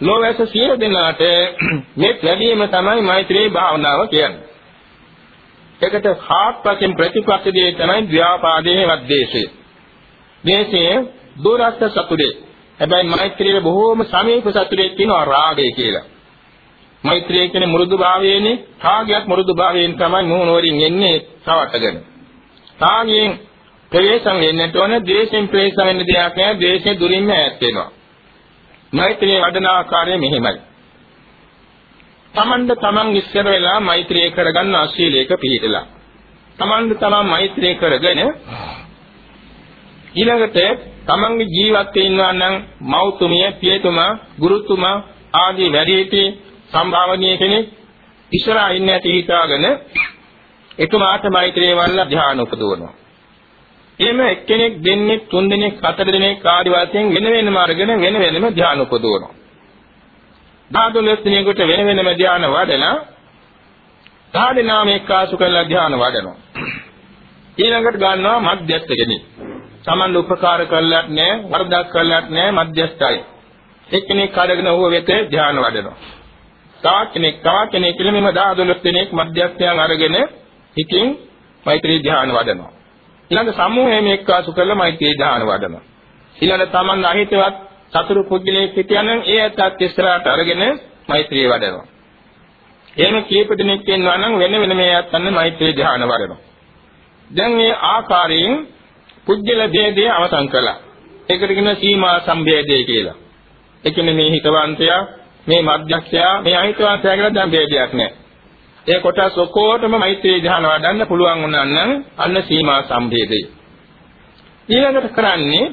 ලෝවැස සියලු දෙනාට *clears throat* මේ ලැබීම තමයි මෛත්‍රී භාවනාව කියන්නේ. ඒකට හාත්පසින් ප්‍රතිපක්ෂ දේ තමයි ව්‍යාපාදයේ වද්දේශය. දේශයේ දුරස්ත සතුරේ. හැබැයි මෛත්‍රියේ බොහෝම සමීප සතුරේ තියෙනවා රාගය කියලා. මෛත්‍රිය කියන්නේ මෘදු භාවයේනේ රාගයත් මෘදු භාවයෙන් තමයි මොහොන වලින් එන්නේ සවටගෙන. රාගයෙන් ප්‍රවේශම් වෙන්නට ඕන, ද්වේෂයෙන් ප්‍රවේශම් වෙන්න දෙයක් නෑ, ද්වේෂයෙන් දුරින්ම ඈත් වෙනවා. මෛත්‍රියේ වඩන ආකාරය මෙහෙමයි. තමන්ද තමන් ඉස්සර වෙලා මෛත්‍රිය කරගන්න අශීලයක පිළිදලා. තමන්ද තමන් මෛත්‍රිය කරගෙන ඊළඟට තමන්ගේ ජීවත් වෙනවා නම් මෞතුමිය, පියතුමා, ගුරුතුමා ආදී වැඩිහිටි සම්භාවනීය කෙනෙක් ඉස්සරහා ඉන්නේ නැති හිතාගෙන එතුමාට මෛත්‍රිය වල්ලා ධ්‍යාන උපදවනවා. එහෙම එක්කෙනෙක් දෙන්නෙක් තුන් දෙනෙක් හතර දෙනෙක් ආදි වශයෙන් වෙන වෙනම අරගෙන වෙන වෙනම ධ්‍යාන උපදවනවා. ධාතුලස් දිනේකට වෙන වෙනම ධ්‍යාන වඩලා ධාදිනාම එක්කාසු කරලා ධ්‍යාන වඩනවා. ඊළඟට ගන්නවා මධ්‍යස්ථ කෙනෙක්. Taman උපකාර කළත් නැහැ, වරදක් කළත් නැහැ මධ්‍යස්ථයි. එක්කෙනෙක් කඩගෙන ඌව වෙත ධ්‍යාන වඩනවා. තවත් කෙනෙක් තවත් කෙනෙක් කියලා මෙම 10 දෙනෙක් මධ්‍යස්ථයන් අරගෙන හිතින් මෛත්‍රී ධ්‍යාන වඩනවා. ඊළඟ සමූහයෙන් එක්කාසු කරලා මෛත්‍රී ධ්‍යාන වඩනවා. ඊළඟ Taman අහිතවත් සතුරු පුද්ගලයෙක් හිටියනම් ඒ ඇත්තත් ඉස්සරහට අරගෙන මෛත්‍රිය වඩනවා. එහෙම කීප දෙනෙක් ඉන්නවා නම් වෙන වෙන මේ ඇත්තන්න මෛත්‍රී ධ්‍යාන වඩනවා. දැන් මේ ආකාරයෙන් පුද්ගල ભેදය අවසන් කළා. ඒකට කියන සීමා සම්භේදය කියලා. ඒ කියන්නේ මේ හිතවන්තයා, මේ මධ්‍යස්ථයා, මේ අහිතවන්තයා කියලා දැන් ભેදයක් නැහැ. ඒ කොටස් ඔක්කොටම මෛත්‍රී ධ්‍යාන වඩන්න පුළුවන් වුණා නම් අන්න සීමා සම්භේදය. ඊළඟට කරන්නේ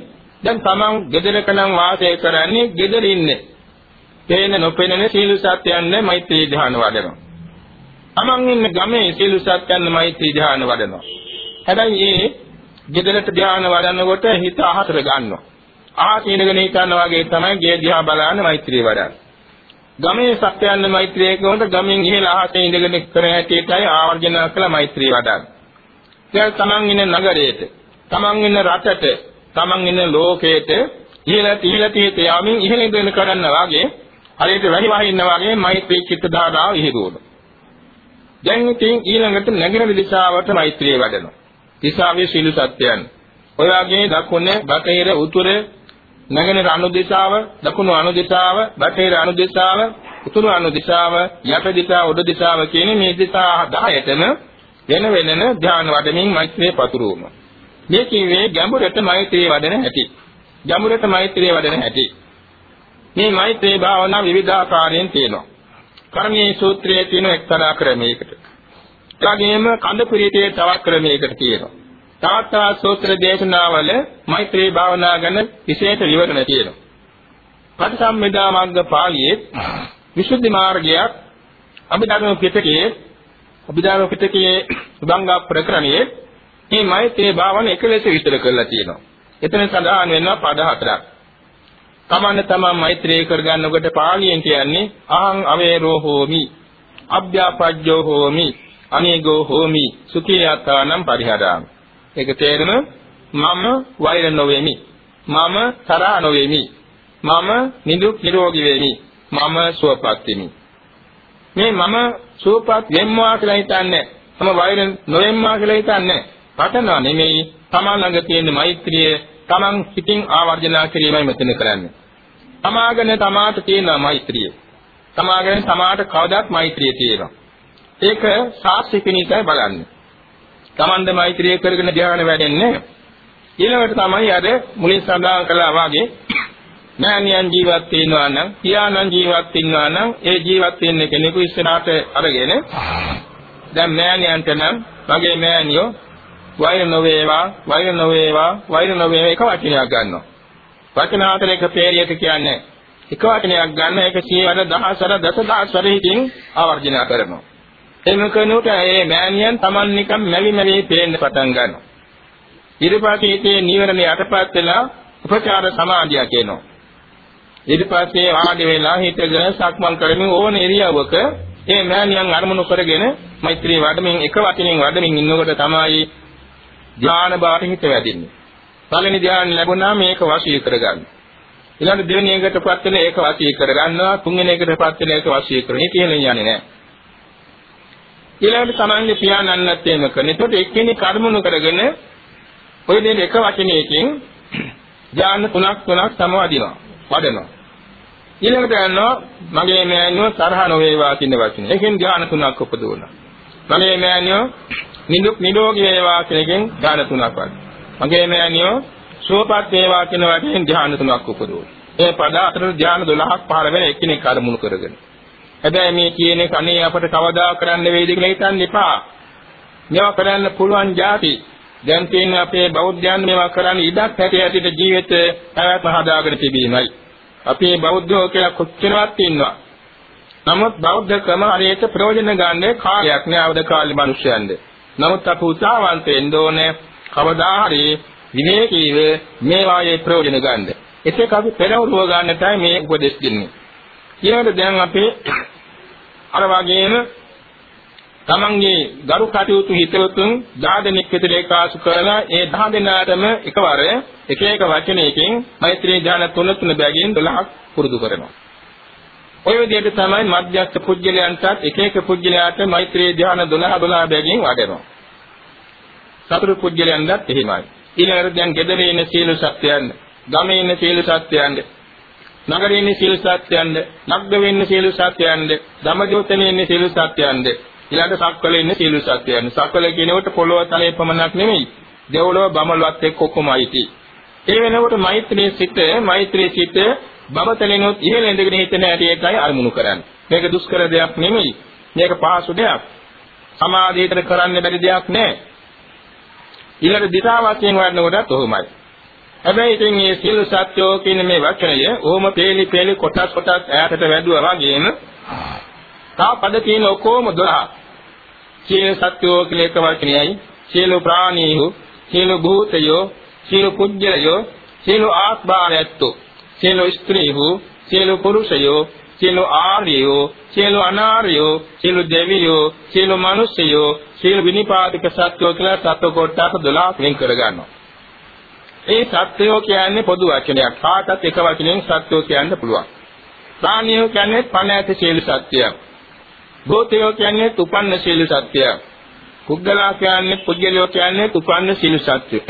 දැන් තමන් ගෙදරක නම් වාසය කරන්නේ ගෙදර ඉන්නේ. පේන නොපෙනෙන සීල සත්‍යයන් මෛත්‍රී ධ්‍යාන වඩනවා. තමන් ඉන්න ගමේ සීල සත්‍යයන් මෛත්‍රී ධ්‍යාන වඩනවා. හැබැයි මේ ගෙදරට ධ්‍යාන වඩනකොට හිත අහතර ගන්නවා. ආ කියනගෙන හිතනවා වගේ තමයි ගේ දිහා බලන මෛත්‍රී වඩන්නේ. ගමේ සත්‍යයන් මෛත්‍රිය කොහොමද ගමෙන් ඉහළ අහසේ ඉඳගෙන කර හැටියටයි ආවර්ජන කළ මෛත්‍රී වඩන්නේ. දැන් තමන් ඉන්න නගරයේට, තමන් ඉන්න රටට, තමන් ඉන්න ලෝකයට ඉහළට ඉහළට යමින් ඉහළ ඉඳගෙන කරන්න වාගේ හරියට වැඩි වහින්න වාගේ මෛත්‍රී චිත්ත ධාරාව ඉහිදුවන. දැන් ඉතින් ඊළඟට නැගින දිශාවට මෛත්‍රිය වැඩෙනවා. දිශාවේ සීල සත්‍යයන්. ඔය වගේ දකුණ, බටහිර, උතුර නැගෙනහිර අනු දිශාව, දකුණු අනු දිශාව, බටහිර අනු දිශාව, උතුරු අනු දිශාව, යට දිශාව, උඩ දිශාව කියන මේ දිශා 10ටම වෙන වෙනම ධ්‍යාන වඩමින් මෛත්‍රිය පතුරවනවා. මේ කිව්වේ ගැඹුරට මෛත්‍රිය වඩන හැටි. ගැඹුරට මෛත්‍රිය වඩන හැටි. මේ මෛත්‍රී භාවනා විවිධාකාරයෙන් තියෙනවා. කර්මයේ සූත්‍රයේ තියෙන එක්තරා ක්‍රමයකට. එවැගේම කඳ පිළිතේ තවත් ක්‍රමයකට තියෙනවා. තවත් තවත් සූත්‍ර දේශනාවල මෛත්‍රී භාවනා ගැන විශේෂ විවරණ තියෙනවා. පටිසම්භිදා මග්ග පාළියේ විසුද්ධි මාර්ගයක් අභිධර්ම පිටකයේ අභිධර්ම පිටකයේ සුභංග ප්‍රකරණයේ මේ මෛත්‍රී භාවන එක ලෙස විස්තර කරලා තියෙනවා. එතන සඳහන් වෙනවා පද හතරක්. තමන්න තමන් මෛත්‍රී කරගන්නකොට පාළියෙන් කියන්නේ අහං අවේරෝ හෝමි, අභ්‍යාපජ්ජෝ හෝමි, අනේගෝ හෝමි, සුඛියතානම් පරිහරාමි. ඒක තේරෙන මම වෛර නොවේමි. මම තරහ නොවේමි. මම නිදුක් නිරෝගී වෙමි. මම සුවපත් වෙමි. මේ මම සුවපත් වෙම්වා කියලා හිතන්නේ. මම වෛර නොවෙම්වා කියලා හිතන්නේ. පතනවා නෙමෙයි තමන් ළඟ තියෙන මෛත්‍රිය තමන් හිතින් ආවර්ජනා කිරීමයි මෙතන කරන්නේ. තමාගෙන තමාට තියෙන මෛත්‍රිය. තමාගෙන තමාට කවදාත් මෛත්‍රිය තියෙනවා. ඒක සාක්ෂි පිණිසයි බලන්නේ. තමන්ද මෛත්‍රිය කරගෙන ධ්‍යාන වැඩෙන්නේ. ඊළඟට තමයි අර මුලින් සඳහන් කළා වාගේ මෑණියන් ජීවත් වෙනවා නම්, පියාණන් ජීවත් වෙනවා නම් ඒ ජීවත් වෙන්න කෙනෙකු ඉස්සරහට අරගෙන දැන් මෑණියන්ට නම් මගේ මෑණියෝ වෛර නොවේවා වෛර නොවේවා වෛර නොවේවා එක වචනයක් ගන්නවා. වචන හතරක පෙරියට කියන්නේ එක වචනයක් ගන්න ඒක සියවර දහසර දසදහසර හිතින් ආවර්ජන කරනවා. එම කරනකොට ඒ මෑණියන් Taman නිකන් මැවි මැවි පේන්න පටන් ගන්නවා. ඊටපස්සේ නීවරණ යටපත් වෙලා උපචාර සමාධිය කියනවා. ඊට පස්සේ ආදී වෙලා හිතගෙන සක්මන් කරමින් ඕන ඉරියව්වක ඒ මෑණියන් අරමුණු කරගෙන මෛත්‍රී වඩමින් එක වචනෙන් වඩමින් ඉන්නකොට තමයි ධ්‍යාන බාහිර හිත වැඩින්නේ. පළවෙනි ධ්‍යාන ලැබුණා මේක වශී කරගන්න. ඊළඟ දෙවෙනි එකටපත් වෙන ඒක වශී කරගන්නවා තුන්වෙනි එකටපත් වෙන ඒක වශී කරන්නේ කියලා යන්නේ නැහැ. ඊළඟට තමන්ගේ පියාණන්වත් එහෙම කරන. එතකොට එක්කෙනෙක් කර්මණු කරගෙන ඔය දෙන එක වචනයකින් *clears throat* ධ්‍යාන තුනක් තුනක් සමවදිනවා. වඩනවා. ඊළඟට යනවා මගේ මෑණියෝ තරහ නොවේවා කියන වචනේ. ඒකෙන් ධ්‍යාන තුනක් උපදවනවා. මගේ මෑණියෝ නිදුක් නිරෝගී වේවා කියන එකෙන් ධ්‍යාන තුනක් වඩනවා. මගේ මෑණියෝ සුවපත් වේවා කියන වචනෙන් ධ්‍යාන තුනක් උපදවනවා. ඒ පද අතර ධ්‍යාන 12ක් පාර වෙන එකිනෙක අරමුණු කරගෙන. හැබැයි මේ කියන එක අනේ අපට කවදා කරන්න වෙයිද කියලා හිතන්න එපා. මේවා කරන්න පුළුවන් જાති දැන් තියෙන අපේ බෞද්ධයන් මේවා කරන්න ඉඩක් හැටි හැටිට ජීවිත පැවැත්ම හදාගෙන තිබීමයි. අපේ බෞද්ධයෝ කියලා කොච්චරවත් ඉන්නවා. නමුත් බෞද්ධ ක්‍රම හරියට ප්‍රයෝජන ගන්න කාර්යයක් නෑ අවද කාලේ මිනිස්යන්ද. නමුත් අප උත්සාහවන්ත වෙන්න ඕනේ කවදා හරි විවේකීව මේවායේ ප්‍රයෝජන ගන්න. එතෙක් අපි පෙරවරුව ගන්නටයි මේ උපදෙස් දෙන්නේ. ඊළඟට දැන් අපි අර වගේම තමන්ගේ ගරු කටයුතු හිතවතුන් 10 දෙනෙක් විතර ඒකාසු කරලා ඒ 10 දෙනාටම එකවර එක එක වචනයකින් මෛත්‍රී ධ්‍යාන තුන තුන බැගින් 12ක් පුරුදු කරනවා. ඔය විදිහට තමයි මධ්‍යස්ථ පුජ්‍යලයන්ටත් එක එක පුජ්‍යලයාට මෛත්‍රී ධ්‍යාන 12 12 බැගින් වඩනවා. සතර පුජ්‍යලයන්ටත් එහෙමයි. ඊළඟට දැන් ගෙදර ඉන්න සීල සත්‍යයන්, ගමේ ඉන්න සීල සත්‍යයන්, නගරේ ඉන්න සීල සත්‍යයන්, නග්ග වෙන්න සීල සත්‍යයන්, ධම්මජෝතනේ ඉන්න සීල සත්‍යයන් ඊළඟ සක්වල ඉන්නේ සීල සත්‍යයන්. සක්වල කියනකොට පොළොව තලයේ පමණක් නෙමෙයි. දෙව්ලොව බමලවත් එක්ක ඔක්කොමයි තියෙන්නේ. ඒ වෙනකොට මෛත්‍රී සිත මෛත්‍රී සිත බබතලිනුත් ඉහළ ඉඳගෙන හිතන හැටියටයි අරමුණු කරන්නේ. මේක දුෂ්කර දෙයක් නෙමෙයි. මේක පහසු දෙයක්. සමාධියට කරන්න බැරි දෙයක් නෑ. ඊළඟ දිශා වශයෙන් වඩනකොටත් ඔහොමයි. හැබැයි ඉතින් මේ සීල සත්‍යෝ කියන මේ වචනය ඕම පේලි පේලි කොටස් කොටස් ඈතට වැදුවා වගේම තා පද තියෙන ඔක්කොම 12. සීල සත්‍යෝ කියලා එක වචනයයි. සීල ප්‍රාණීහු, සීල භූතයෝ, සීල පුජ්‍යයෝ, සීල ආත්මායත්තු, සීල ස්ත්‍රීහු, සීල පුරුෂයෝ, සීල ආර්යයෝ, සීල අනාර්යෝ, සීල දෙවියෝ, සීල මිනිසයෝ, සීල විනිපාතික සත්‍යෝ කියලා සත්ව කොටස් 12 වෙන් කරගන්නවා. ඒ සත්‍යෝ කියන්නේ පොදු වචනයක්. කාටත් එක වචනයෙන් සත්‍යෝ කියන්න පුළුවන්. ප්‍රාණියෝ කියන්නේ පණ ඇති සීල සත්‍යයක්. භූතයෝ කියන්නේ උපන්න සීල සත්‍යය. කුග්ගලා කියන්නේ පුජ්‍යලෝ කියන්නේ උපන්න සීල සත්‍යය.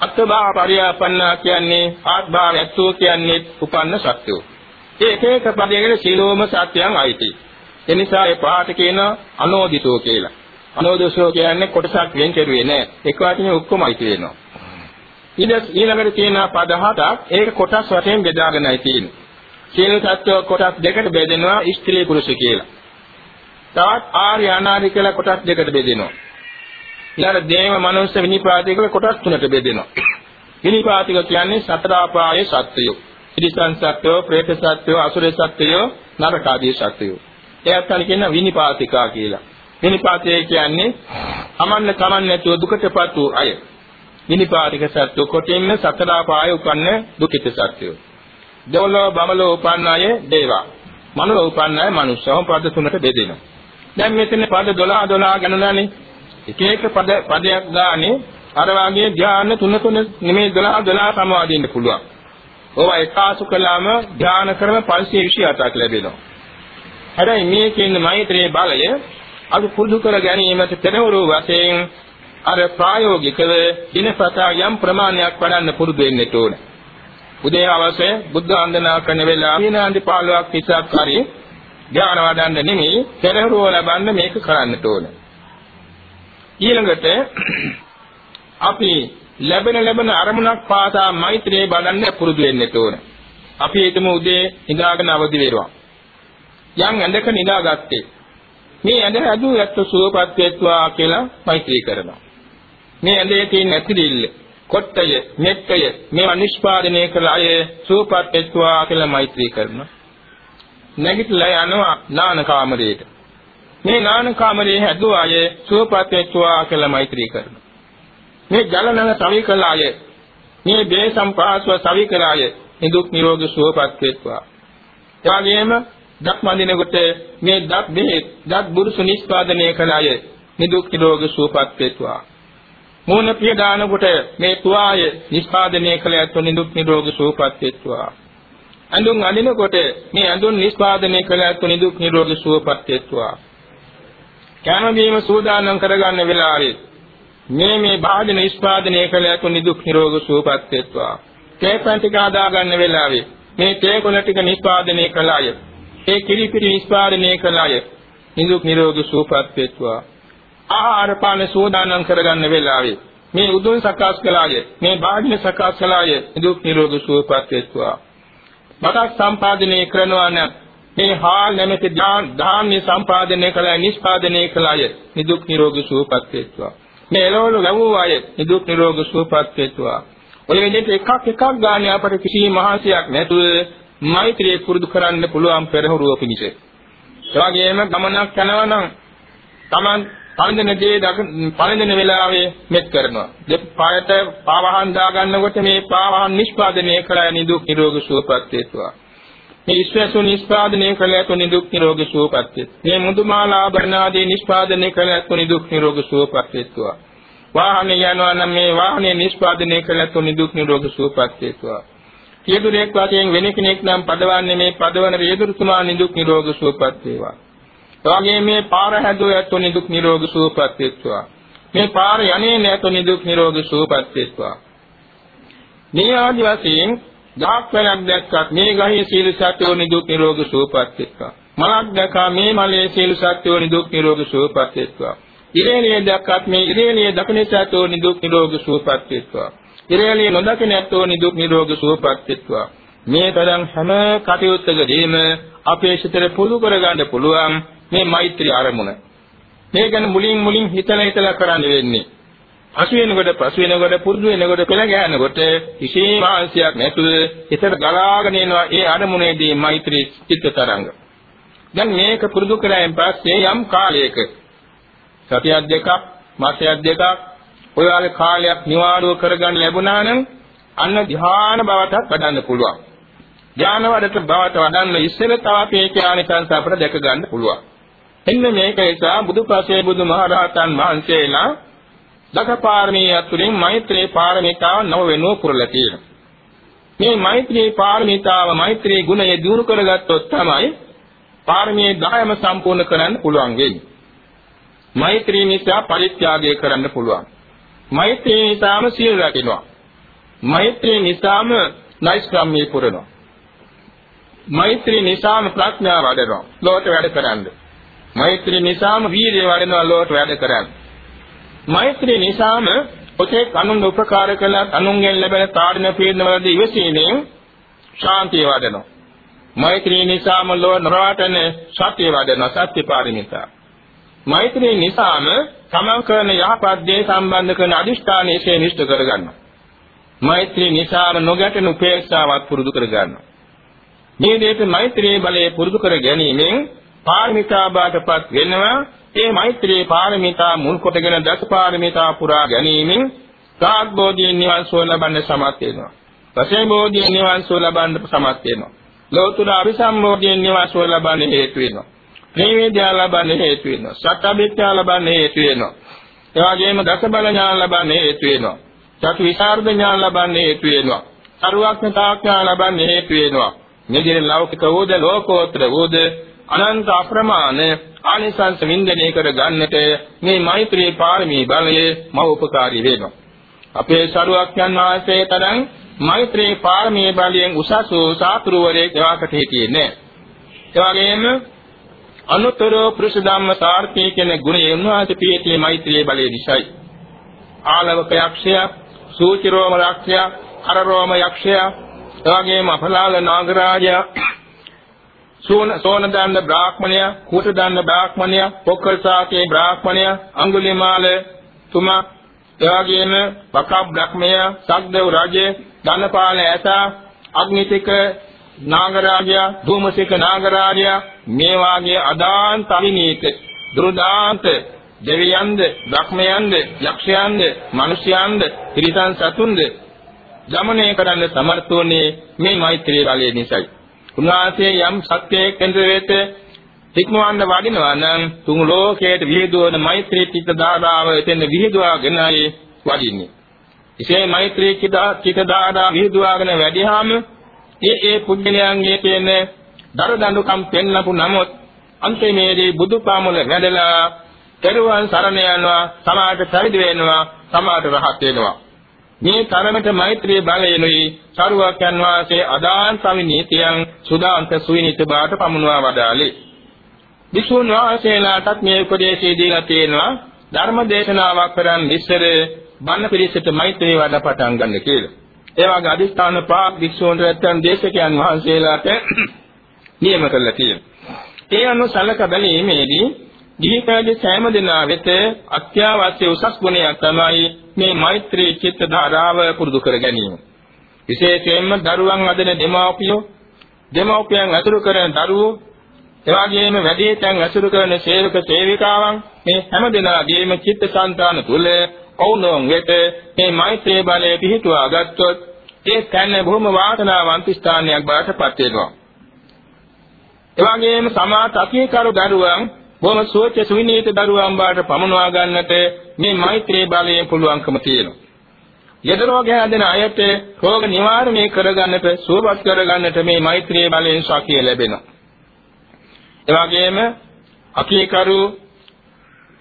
අත්බා පරියාපන්නා කියන්නේ ආත්භාවයත්ෝ කියන්නේ උපන්න සත්‍යෝ. ඒ එක එක පදයකට සීලෝම සත්‍යයන් අයිති. ඒ නිසා ඒ පාට කියන අනෝදිතෝ කියලා. අනෝදසෝ කියන්නේ කොටසක් වෙන් කෙරුවේ නෑ. එක වටිනේ ඔක්කොම අයිති වෙනවා. ඊළඟට තියෙන පද හතක් ඒක කොටස් වශයෙන් බෙදාගෙනයි තියෙන්නේ. සීල සත්‍ය කොටස් දෙකට බෙදෙනවා ස්ත්‍රී පුරුෂ කියලා. තවත් ආර්ය අනාර්ය කියලා කොටස් දෙකට බෙදෙනවා. ඊළඟ දේව මනුස්ස විනිපාතික කොටස් තුනකට බෙදෙනවා. විනිපාතික කියන්නේ සතර ආපායේ සත්‍යය. ත්‍රිසං සත්‍යෝ, ප්‍රේත සත්‍යෝ, අසුර සත්‍යෝ, නරක ආදී සත්‍යෝ. ඒත් අන්න කියන විනිපාතිකා කියලා. විනිපාතය කියන්නේ අමන්න කමන්න නැතුව දුකටපත් වූ අය. විනිපාතික සත්‍ය කොටින්ම සතර ආපායේ උපන්න දුකිත සත්‍යෝ. දෙවලෝ බමලෝ උපන්න අය දේවා. මනුලෝ උපන්න අය මනුෂ්‍යව පද තුනට බෙදෙනවා. දැන් මෙතන පද 12 12 ගණනනේ. එක එක පද පදයක් ගානේ අර වාගේ ධ්‍යාන තුන තුන නෙමෙයි 12 12 සමවාදින්න පුළුවන්. ඕවා එකාසු කළාම ධ්‍යාන ක්‍රම 528ක් ලැබෙනවා. හැබැයි මේ කියන මෛත්‍රී බලය අදු පුරුදු කර ගැනීමට පෙරවරු වශයෙන් අර ප්‍රායෝගිකව දිනපතා යම් ප්‍රමාණයක් වඩන්න පුරුදු වෙන්න ඕනේ. උදේ අවසේ බුද්ධ වන්දනා කරන වෙලාව විනාඩි 15ක් 20ක් හරි ධ්‍යාන වඩන්න නෙමෙයි පෙරහරුව ලබන්න මේක කරන්නට ඕන. ඊළඟට *clears throat* අපි ලැබෙන ලැබෙන අරමුණක් පාසා මෛත්‍රියේ බලන්න පුරුදු වෙන්න ඕන. අපි හිතමු උදේ නිදාගෙන අවදි වෙනවා. යම් ඇඳක නිදාගත්තේ. මේ ඇඳ හැදූ ඇත්ත සුවපත් වෙත්වා කියලා මෛත්‍රී කරනවා. මේ ඇඳේ තියෙන ඇතිරිල්ල, කොට්ටය, මෙට්ටය මේවා නිෂ්පාදනය කළ අය සුවපත් වෙත්වා කියලා මෛත්‍රී කරනවා. නැගිටලා යනවා නාන කාමරයට. මේ නාන කාමරයේ හැදූ අය සුවපත් වෙත්වා කියලා මෛත්‍රී කරනවා. මේ ජලනන සවි කළ අය මේ දේ සම්පාස්ව සවි කළ අය නිදුක් නිරෝගී සුවපත් වෙත්වා. එවැගේම දත් මඳිනකොට මේ දත් බෙහෙත් දත් බුරුසු නිෂ්පාදනය කළ අය නිදුක් නිරෝගී සුවපත් වෙත්වා. මූණ පිය දානකොට මේ තුආය නිෂ්පාදනය කළ ඇතු නිදුක් නිරෝගී සුවපත් වෙත්වා. ඇඳුම් අඳිනකොට මේ ඇඳුම් නිෂ්පාදනය කළ ඇතු නිදුක් නිරෝගී සුවපත් වෙත්වා. කෑම බීම සූදානම් කරගන්න වෙලාවේ මේ මේ භාජන නිෂ්පාදනය කළ ඇතු නිදුක් නිරෝගී සුවපත් වෙත්වා. තේ පැන් ටික හදා ගන්න වෙලාවේ මේ තේ කොළ ටික නිෂ්පාදනය කළ අය ඒ කිරිපිරි නිෂ්පාදනය කළ අය නිදුක් නිරෝගී සුවපත් වෙත්වා. ආහාර පාන සෝදානම් කරගන්න වෙලාවේ මේ උදුන් සකස් කළාය මේ භාග්‍ය සකස් කළාය නිදුක් නිරෝගී සුවපත් වෙත්වා. මතක් සම්පාදනය කරනවා නම් මේ හාල් නැමැති ධාන්‍ය සම්පාදනය කළා නිෂ්පාදනය කළාය නිදුක් නිරෝගී සුවපත් වෙත්වා. මේ එළවලු ලැබුව අය නිදුක් නිරෝගී සුවපත් වෙත්වා. ඔය විදිහට එකක් එකක් ගානේ අපට කිසි මහසියක් නැතුව මෛත්‍රිය පුරුදු කරන්න පුළුවන් පෙරහුරුව පිණිස. ඒ වගේම ගමනක් යනවා නම් Taman පළඳින දේ පළඳින වෙලාවේ මෙත් කරනවා. දෙපායට පාවහන් දා ගන්නකොට මේ පාවහන් නිෂ්පාදනය කළා නිදුක් නිරෝගී සුවපත් වේවා. මේ ඉස්වැසු නිෂ්පාදනය කළ ඇතු නිදුක් නිරෝගී සුවපත් වේවා. මේ මුදුමාලා ආභරණ ආදී නිෂ්පාදනය කළ ඇතු නිදුක් නිරෝගී සුවපත් වේවා. වාහනේ යනවා නම් මේ වාහනේ නිෂ්පාදනය කළ ඇතු නිදුක් නිරෝගී සුවපත් වේවා. පියදුරෙක් වශයෙන් වෙන කෙනෙක් නම් පදවන්නේ මේ පදවන පියදුරුතුමා නිදුක් නිරෝගී සුවපත් වේවා. එවාගේ මේ පාර හැදුව ඇතු නිදුක් නිරෝගී සුවපත් වෙත්වා. මේ පාර යන්නේ නැතු නිදුක් නිරෝගී සුවපත් වෙත්වා. මේ ආදි වශයෙන් දාක්වලක් දැක්කත් මේ ගහේ සීල සත්‍යෝ නිදුක් නිරෝගී සුවපත් වෙත්වා. මලක් දැකා මේ මලේ සීල සත්‍යෝ නිදුක් නිරෝගී සුවපත් වෙත්වා. ඉරේලිය දැක්කත් මේ ඉරේලිය දකුණේ සත්‍යෝ නිදුක් නිරෝගී සුවපත් වෙත්වා. ඉරේලිය නොදකින ඇත්තෝ නිදුක් නිරෝගී සුවපත් වෙත්වා. මේ තරම් හැම කටයුත්තකදීම අපේ සිතට පුදු කරගන්න පුළුවන් මේ මෛත්‍රී අරමුණ. මේ ගැන මුලින් මුලින් හිතලා හිතලා කරන්න වෙන්නේ. පසු වෙනකොට පසු වෙනකොට පුරුදු වෙනකොට පෙළ ගන්නකොට කිසිම ආශයක් නැතුව හිතට ගලාගෙන එනවා ඒ අරමුණේදී මෛත්‍රී චිත්ත තරංග. දැන් මේක පුරුදු කරායින් පස්සේ යම් කාලයක සතියක් දෙකක් මාසයක් දෙකක් ඔය වගේ කාලයක් නිවාඩුව කරගන්න ලැබුණා නම් අන්න ධ්‍යාන බවටත් වඩන්න පුළුවන්. ධ්‍යාන වඩට බවට වඩන්න ඉස්සෙල්ල තව අපේ ඥානිකන්ස අපිට දැක ගන්න පුළුවන්. එන්න මේක නිසා බුදුපසේ බුදුමහරහතන් වහන්සේලා දසපාරමී අතුරින් මෛත්‍රී පාරමිතාව නව වෙනුව පුරලා තියෙනවා. මේ මෛත්‍රී පාරමිතාව මෛත්‍රී ගුණය දිනු කරගත්තොත් තමයි පාරමී 10ම සම්පූර්ණ කරන්න පුළුවන් වෙන්නේ. මෛත්‍රී නිසා පරිත්‍යාගය කරන්න පුළුවන්. මෛත්‍රී නිසාම සීල රකින්නවා. මෛත්‍රී නිසාම නෛෂ්ක්‍රම්‍ය පුරනවා. මෛත්‍රී නිසාම ප්‍රඥාව වඩනවා. ලෝක වැඩ කරන්නේ. මෛත්‍රී නිසාම වීර්යය වඩනවා ලෝකට වැඩ කරන්නේ. මෛත්‍රී නිසාම ඔතේ කනුන් උපකාර කළත් අනුන්ගෙන් ලැබෙන තාඩන පීඩනවලදී ඉවසීමෙන් ශාන්තිය වඩනවා. මෛත්‍රී නිසාම ලෝ නරාටන සත්‍ය වඩනවා සත්‍ය පාරමිතා. මෛත්‍රී නිසාම තමන් කරන යහපත් දේ සම්බන්ධ කරන අදිෂ්ඨානයේ ශේනිෂ්ඨ කරගන්නවා. මෛත්‍රී නිසාම නොගැටෙන උපේක්ෂාවත් පුරුදු කරගන්නවා. මේ දෙයට මෛත්‍රී බලය පුරුදු කර ගැනීමෙන් පාරමිතා බාටපත් වෙනවා ඒ මෛත්‍රී පාරමිතා මුල් කොටගෙන දස පාරමිතා පුරා ගැනීමෙන් සාග්බෝධියෙන් නිවන් සුව ලබන්න සමත් වෙනවා. පසේ බෝධියෙන් නිවන් සුව ලබන්න සමත් වෙනවා. ලෝතුර අபிසම්බෝධියෙන් නිවන් සුව ලබන්න හේතු වෙනවා. ත්‍රිවේද්‍යා ලබන්න හේතු වෙනවා. සත්‍යවිත්‍යා ලබන්න හේතු වෙනවා. ඒ වගේම දස බල ඥාන ලබන්න හේතු වෙනවා. චතු විසරද ඥාන ලබන්න හේතු වෙනවා. සරුවක්ඥතා ඥාන ලබන්න හේතු වෙනවා. මෙදින ලෞකික වූද ලෝකෝත්තර වූද අනන්ත අප්‍රමාණ ආනිසංස වින්දනය කර ගන්නට මේ මෛත්‍රී පාරමී බලය මහ උපකාරී වෙනවා. අපේ ශරුවක්යන් වහන්සේ තරම් මෛත්‍රී පාරමී බලයෙන් උසස් වූ සාතුරුවරයෙක් එවාකට හිටියේ නැහැ. ඒ වගේම අනුතර පුරුෂ ධම්ම සාර්ථී කියන ගුණය උන්වහන්සේ පිළිපිලි මෛත්‍රී බලයේ නිසයි. ආලවක යක්ෂයා, සූචිරෝම යක්ෂයා, අරරෝම යක්ෂයා, එවැගේම අපලාල නාගරාජයා සෝන සෝන දාන්න බ්‍රාහ්මණය, කුට දාන්න බ්‍රාහ්මණය, පොක්කල් සාකේ බ්‍රාහ්මණය, අඟුලිමාල තුමා එවාගෙම වකබ් බ්‍රහ්මය, සග්දේව රජේ, ධනපාල ඇතා, අග්නිතික නාගරාජයා, ධූමසික නාගරාජයා මේ වාගේ අදාන්ත අවිනීත දුර්දාන්ත දෙවියන්ද, බ්‍රහ්මයන්ද, යක්ෂයන්ද, මිනිසයන්ද, ත්‍රිසං සතුන්ද ගමනය කරන්න සමර්ථ වුණේ මේ මෛත්‍රී බලය නිසායි. උන්වහන්සේ යම් සත්‍යයේ කෙන්ද්‍ර වෙත ඉක්මවන්න වඩිනවා නම් තුන් ලෝකයට විහිදුවන මෛත්‍රී චිත්ත ධාරාව එතෙන් විහිදුවාගෙනයි වඩින්නේ. එසේ මෛත්‍රී චිත්ත ධාරාව විහිදුවාගෙන වැඩිහාම ඒ ඒ පුජ්‍යලයන්ගේ තියෙන දර දඬුකම් පෙන්ලපු නමුත් අන්තිමේදී බුදුපාමුල වැඩලා තෙරුවන් සරණ යනවා සමාජ පරිදි වෙනවා සමාජ රහත් වෙනවා මේ තරමට මෛත්‍රී බලයෙනුයි සරුවක්යන් වාසේ අදාන් සමිනීතියන් සුදාන්ත සුවිනිත බාට පමුණවා වදාළේ විසුණු වාසේලාටත් මේ උපදේශය දීලා තියෙනවා ධර්ම දේශනාවක් කරන් ඉස්සර බණ පිළිසෙට මෛත්‍රී වඩ පටන් ගන්න කියලා. ඒ වගේ අදිස්ථාන පාක් වික්ෂෝන්ට නැත්නම් දේශකයන් වහන්සේලාට *clears throat* නියම කළා කියලා. ඒ අනුව සලක බැලීමේදී දීපෑගේ සෑම දිනා වෙත අත්‍යවශ්‍ය උසස් ගුණයක් තමයි මේ මෛත්‍රී චිත්ත ධාරාව පුරුදු කර ගැනීම. විශේෂයෙන්ම දරුවන් අදන දෙමාපියෝ දෙමාපියන් අතුරු කරන දරුවෝ එවාගෙම වැඩිහිටියන් අසුරු කරන සේවක සේවිකාවන් මේ හැම දෙනාගේම චිත්තසංතාන තුල කවුනොන් වෙත මේ මෛත්‍රී බලය පිහිටුවා ගත්තොත් ඒ තැන බොහොම වාසනාවන්ත ස්ථානයක් බවට පත් වෙනවා. එවාගෙම සමාත අකීකරු දරුවන් බොහොම සුවච සුවිනීත දරුවන් බවට පමුණවා ගන්නට මේ මෛත්‍රී බලයෙන් පුළුවන්කම තියෙනවා. යද රෝග හැදෙන අයට රෝග නිවාරණය කරගන්නට සුවපත් කරගන්නට මේ මෛත්‍රී බලයෙන් ශක්තිය ලැබෙනවා. එවැගේම අකීකරු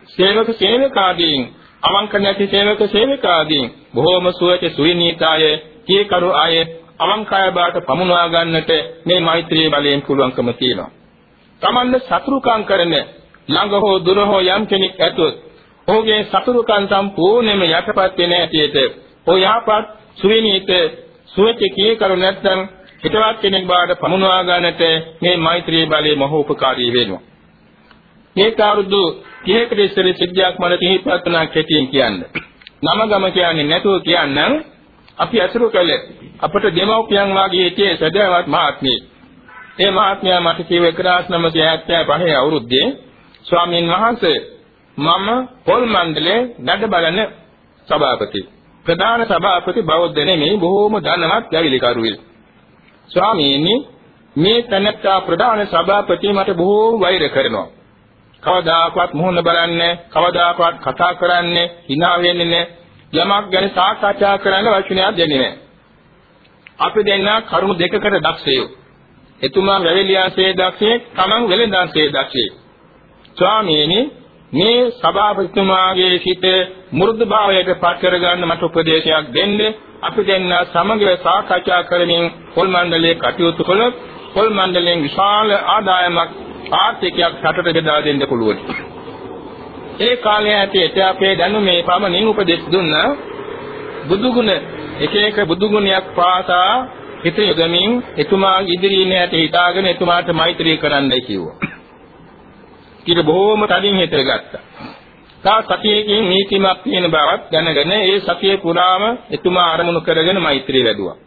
සේවක සේවකාදීන් අවංක නැති සේවක සේවිකාදීන් බොහෝම සුවච සුවිනීතාය කීකරු අය අවංකය බාට පමුණවා ගන්නට මේ මෛත්‍රී බලයෙන් පුළුවන්කම තියෙනවා. තමන්ද සතුරුකම් කරන ළඟ හෝ දුර හෝ යම් කෙනෙක් ඇතොත් ඔහුගේ සතුරුකම් සම්පූර්ණයෙන්ම යටපත් වෙන ඇටියට ඔහු යහපත් සුවිනීත සුවච කීකරු නැත්නම් හිතවත් කෙනෙක් බවට පමුණවා ගන්නට මේ මෛත්‍රී බලය මහෝපකාරී වෙනවා. මේ කාරුදු 30කට ඉස්සර සිද්ධියක් මට තීපත් වුණා කෙටියෙන් කියන්න. නම ගම කියන්නේ නැතුව කියන්නම් අපි අසුරු කළේ අපට දෙමව්පියන් වාගේ හිටියේ සදහවත් මහත්මිය. ඒ මහත්මයා මට කිව්ව 1975 අවුරුද්දේ ස්වාමීන් වහන්සේ මම පොල් මණ්ඩලයේ නඩ බලන සභාපති. ප්‍රධාන සභාපති බෞද්ධ නෙමෙයි බොහෝම ධනවත් ගැවිලිකරුවෙක්. ස්වාමීනි මේ තැනත්තා ප්‍රධාන සභාපති මට බොහෝ වෛර කරනවා. කවදාකවත් මුහුණ බලන්නේ, කවදාකවත් කතා කරන්නේ, hina වෙන්නේ නැහැ. යමක් ගැන සාකච්ඡා කරන්න වචනයක් දෙන්නේ නැහැ. අපි දෙන්න කරුණු දෙකකට දක්ෂයෝ. එතුමා වැවිලියාසේ දක්ෂයෙක්, Taman වෙලෙන්දාසේ දක්ෂයෙක්. ස්වාමීනි මේ සභාපතිතුමාගේ සිත මෘදු භාවයට පත් කරගන්න මට උපදේශයක් දෙන්න අපි දෙන්න සමගව සාකච්ඡා කරමින් පොල් මණ්ඩලයේ කටයුතු කළොත් පොල් මණ්ඩලයෙන් විශාල ආදායමක් ආර්ථිකයක් රටට බෙදා දෙන්න පුළුවන්. ඒ කාලයේ ඇටි අපේ දැනුමේ පමණින් උපදෙස් දුන්නා බුදුගුණ එක එක බුදුගුණයක් පාසා හිත යොදමින් එතුමා ඉදිරියේ ඇට හිතාගෙන එතුමාට මෛත්‍රී කරන්නයි කිව්වා. ඊට බොහෝම තදින් හිතර ගත්තා. තා සතියකින් නීතිමත් තියෙන බවත් දැනගෙන ඒ සතිය පුරාම එතුමා ආරමුණු කරගෙන මෛත්‍රී වැඩුවා.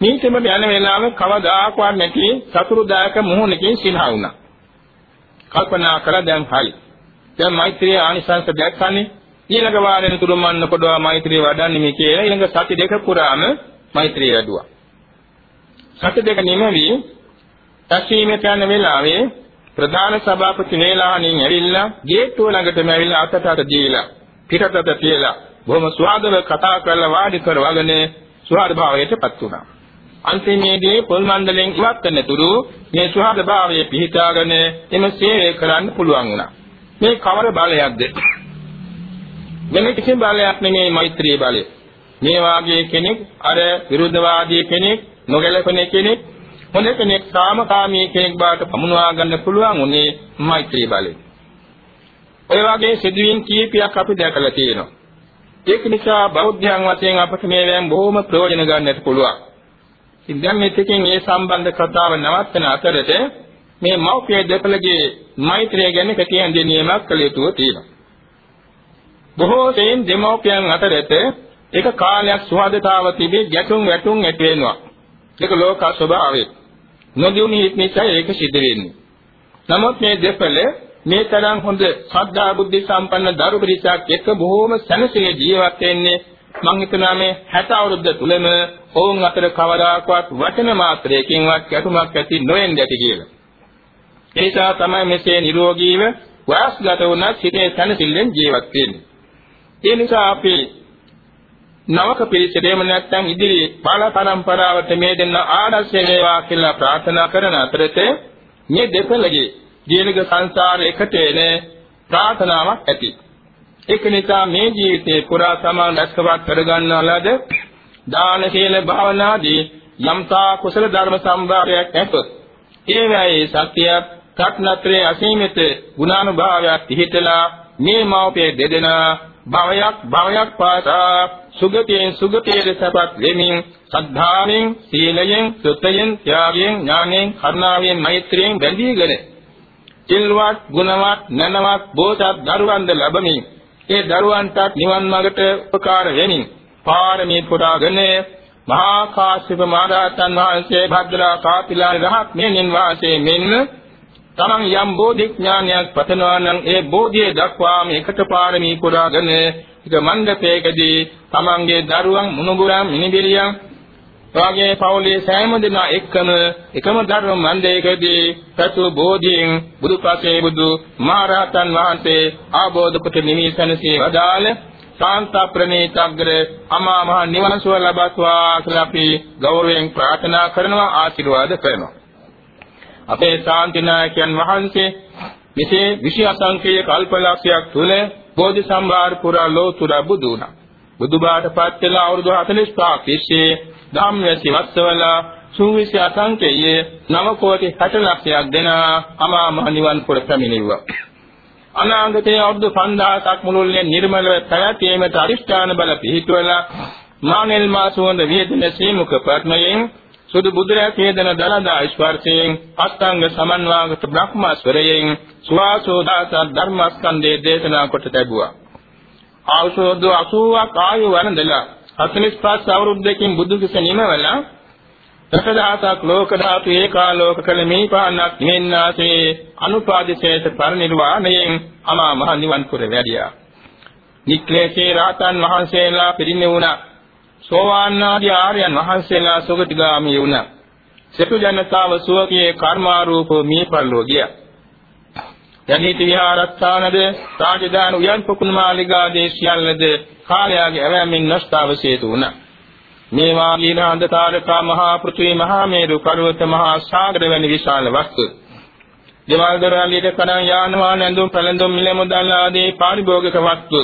නීතිමත් යන වෙලාව කවදාකවත් නැති සතුරුදායක මොහොනකින් සිනහ වුණා. කල්පනා කළා දැන් හරි. දැන් මෛත්‍රී ආනිසංස දැක්කනේ. ඊළඟ වාරෙන් තුරුමන්න පොඩවා මෛත්‍රී වඩන්නේ මේ කියලා ඊළඟ සති දෙක පුරාම මෛත්‍රී වැඩුවා. සති දෙක නිමවි තස්ීමේ යන වෙලාවේ ප්‍රධාන සභාපති වේලාණින් ඇවිල්ලා ගේට්ටුව ළඟටම ඇවිල්ලා අතට අත දීලා පිටතට තියලා බොහොම සුවදව කතා කරලා වාඩි කරවගෙන සුවද භාවයටපත් වුණා. අන්තිමේදී පොල් මණ්ඩලෙන් ඉවත් වෙනතුරු මේ සුවද භාවයේ පිහිටාගෙන එම සේවය කරන්න පුළුවන් වුණා. මේ කවර බලයක්ද? වෙන කිසි බලයක් නෙමෙයි මෛත්‍රී බලය. මේ වාගේ කෙනෙක් අර විරුද්ධවාදී කෙනෙක් නොගැලපෙන කෙනෙක් හොඳ කෙනෙක් සාමකාමී කෙනෙක් බවට පමුණවා ගන්න පුළුවන් උනේ මෛත්‍රී බලයෙන්. ඔය වගේ සිදුවීම් කීපයක් අපි දැකලා තියෙනවා. ඒක නිසා බෞද්ධයන් වශයෙන් අපට මේවෙන් බොහොම ප්‍රයෝජන ගන්නට පුළුවන්. ඉතින් දැන් මේ ටිකෙන් මේ සම්බන්ධ කතාව නවත්තන අතරේ මේ මෞපිය දෙපළගේ මෛත්‍රිය ගැන කෙටි හැඳින්වීමක් කළ යුතුව තියෙනවා. බොහෝ සෙයින් දෙමෝපියන් අතරට එක කාලයක් සුහදතාව තිබී ගැටුම් වැටුම් ඇති වෙනවා. ඒක ලෝක ස්වභාවය. නොදියුණු නිසා ඒක සිද්ධ වෙන්නේ. නමුත් මේ දෙපළ මේ තරම් හොඳ ශ්‍රද්ධා බුද්ධ සම්පන්න දරු පිරිසක් එක්ක බොහෝම සැනසෙල ජීවත් වෙන්නේ මම හිතනවා මේ 60 අවුරුද්ද තුලම ඔවුන් අතර කවදාකවත් වචන මාත්‍රයකින්වත් ගැටුමක් ඇති නොවෙන්නේ ඇති කියලා. ඒ නිසා තමයි මෙසේ නිරෝගීව වයස්ගත වුණත් සිතේ සැනසෙල්ලෙන් ජීවත් වෙන්නේ. ඒ නිසා අපි නවක පිළිසෙදෙම නැත්නම් ඉදිරි බාල පරම්පරාවට මේ දෙන්න ආදර්ශ වේවා කියලා ප්‍රාර්ථනා කරන අතරතේ මේ දෙපළගේ දීර්ඝ සංසාර එකට එන ප්‍රාර්ථනාවක් ඇති. ඒක නිසා මේ ජීවිතේ පුරා සමාන රැස්කවත් කරගන්නා ලද දාන සීල භාවනාදී යම්තා කුසල ධර්ම සම්භාරයක් ඇත. ඒ වගේ සත්‍ය සත්නත්‍රයේ අසීමිත ගුණානුභාවයක් පිහිටලා මේ මෞපිය දෙදෙනා භවයක් භවයක් පාසා සුගතියෙන් සුගතියට සපත් වෙමින් සද්ධාවෙන් සීලයෙන් සුත්තයෙන් ත්‍යාගයෙන් ඥානයෙන් කරුණාවෙන් මෛත්‍රියෙන් බැඳීගෙන සිල්වත් ගුණවත් නැනවත් බෝසත් දරුවන්ද ලැබමින් ඒ දරුවන්ටත් නිවන් මාර්ගට උපකාර වෙමින් පාරමී පුරාගෙන මහා කාශ්‍යප මහරහතන් වහන්සේ භද්‍රා කාපිලා රහත් මෙනින් වාසයේ මෙන්න තමන් යම් බෝධි ඥානයක් පතනවා නම් ඒ බෝධිය දක්වාම එකට පාරමී පුරාගෙන එක මණ්ඩපයකදී තමන්ගේ දරුවන් මුණුබුරන් මිනිබිරියන් වාගේ පවුලේ සෑම දෙනා එක්කම එකම ධර්ම මණ්ඩයකදී සතු බෝධියෙන් බුදුපසේ බුදු මහරහතන් වහන්සේ ආબોධ කොට නිමිසනසේ වදාළ ශාන්ත ප්‍රණීතග්‍ර අමා මහ නිවන සුව ලබත්වා කියලා අපි ගෞරවයෙන් ප්‍රාර්ථනා කරනවා ආශිර්වාද කරනවා. අපේ ශාන්තිනායකයන් වහන්සේ මෙසේ විෂය අසංකේය කල්පලක්ෂයක් තුල බෝධි සම්භාර පුරා ලෝතුර බුදු වුණා. බුදුබාට පත් වෙලා අවුරුදු 45ක් තිස්සේ ධම්මවැසි වස්සවල සූවිසි අසංකේය නව කෝටි 60 ලක්ෂයක් දෙන අමා මහ නිවන් පුර පැමිණෙව්වා. අනාගතයේ අවුරුදු 5000ක් මුළුල්ලේ නිර්මලව පැවැතීමට අරිෂ්ඨාන බල පිහිටුවලා මානෙල් මාසුවඳ විහෙදෙන සීමුක ප්‍රඥයෙන් සුදු බුදුරැස් හේදන දලදා ස්පර්ශයෙන් අෂ්ටාංග සමන්වාගත බ්‍රහ්මස්වරයෙන් සුවාසෝදාස ධර්මස්කන්ධයේ දේශනා කොට ලැබුවා. ආවසෝද 80ක් ආයු වරඳලා 45 අවුරුද්දකින් බුදු කිස නිමවලා දසදහසක් ලෝක ධාතු ඒකාලෝක කළ මේ පාන්නක් නිවෙන්නාසේ අනුපාදිශේෂ පරිනිර්වාණයෙන් අමා මහ නිවන් පුර වැඩියා. නික්ලේශේ රාතන් වහන්සේලා පිරිනිවුණා. සෝවාන් ආදී ආර්යයන් වහන්සේලා සුගතිගාමී වුණා. සෙතු ජනතාව සුවකයේ කර්මාරූප මීපල්ලෝ ගියා. යනිති විහාරස්ථානද රාජධානි උයන් පොකුණු මාලිගාදී සියල්ලද කාලයාගේ ඇවෑමෙන් නෂ්ටාවශේෂ වුණා. මේ වාගීන අන්ධකාරකා මහා පෘථිවි මහා මේරු පර්වත මහා සාගර වැනි විශාල වස්තු. දේවල් දරාලියට කණන් යාන වාහන ඇඳුම් පැළඳුම් මිල මුදල් ආදී පාරිභෝගික වස්තු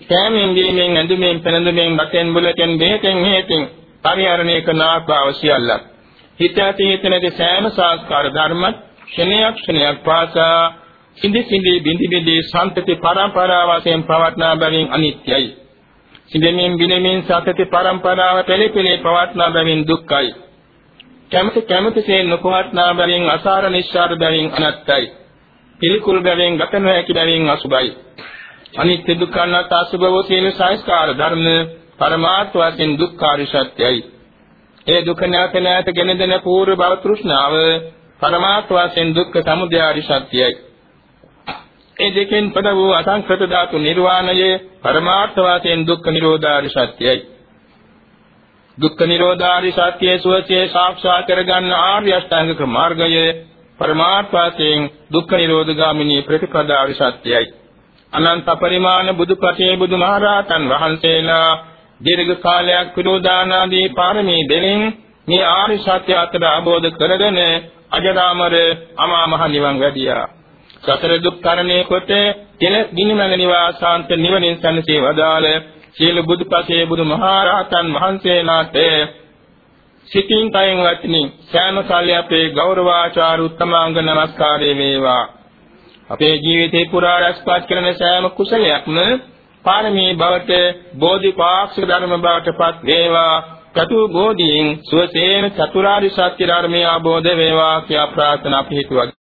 කෑමෙන් දීමෙන් ඇඳුමෙන් පැළඳුමෙන් බතෙන් බුලෙන් බෙහෙතෙන් හේතින් පරිහරණය කරන ආකාශියල්ලක් හිත ඇති හිතනදී සෑම සංස්කාර ධර්ම ක්ෂණයක් ක්ෂණයක් පාසා සිඳි සිඳි බිඳි බිඳි සම්පති පරම්පරාව වශයෙන් පවත්නා බැවින් අනිත්‍යයි. සිඳෙමින් බිනෙමින් සතති පරම්පරාව පෙළපෙළේ පවත්නා බැවින් දුක්ඛයි. කැමති කැමතිසේ නොපවත්නා බැවින් අසාර නිස්සාර බැවින් අනත්තයි. පිළිකුල් බැවින් ගත නොහැකි බැවින් අසුභයි අනිත්‍ය දුක්ඛ අනාත්ම අසුභ වූ සියලු සංස්කාර ධර්ම පරමාර්ථ වශයෙන් දුක්ඛාරි සත්‍යයි. ඒ දුක නැත නැත ගෙන දෙන පූර්ව භව තෘෂ්ණාව පරමාර්ථ වශයෙන් දුක්ඛ සමුදයාරි සත්‍යයි. ඒ දෙකෙන් පද වූ අසංකත ධාතු නිර්වාණයේ පරමාර්ථ වශයෙන් දුක්ඛ නිරෝධාරි සත්‍යයි. දුක්ඛ නිරෝධාරි සත්‍යයේ සුවචේ සාක්ෂාත් කරගන්න ආර්ය අෂ්ටාංගික මාර්ගයේ පරමාර්ථ වශයෙන් දුක්ඛ නිරෝධගාමිනී ප්‍රතිපදාරි සත්‍යයි. අනන්ත පරිමාණ බුදුපතේ බුදුමහරහතන් වහන්සේලා දීර්ඝ කාලයක් පිරෝදානාදී පාරමී දෙලින් මේ ආරි සත්‍ය අතර අවබෝධ කරගෙන අජරාමර අමා මහ නිවන් වැඩියා. සතර දුක් තරණේ කොට කෙලෙස් ගිනිමඟ නිවාසාන්ත නිවනින් සැනසී වදාළ සියලු බුදුපතේ බුදුමහරහතන් වහන්සේලාට සිතින් කයෙන් වචනින් සෑම කාලය අපේ ගෞරවාචාර උත්තමාංග නමස්කාරය වේවා අපේ ජීවිතේ පුරා රැස්පත් කරන සෑම කුසලයක්ම පාරමී බවට බෝධිපාක්ෂික ධර්ම බවට පත් වේවා. චතු බෝධීන් සුවසේන චතුරාර්ය සත්‍ය ධර්මය අවබෝධ වේවා කියා ප්‍රාර්ථනා පිහිටුවා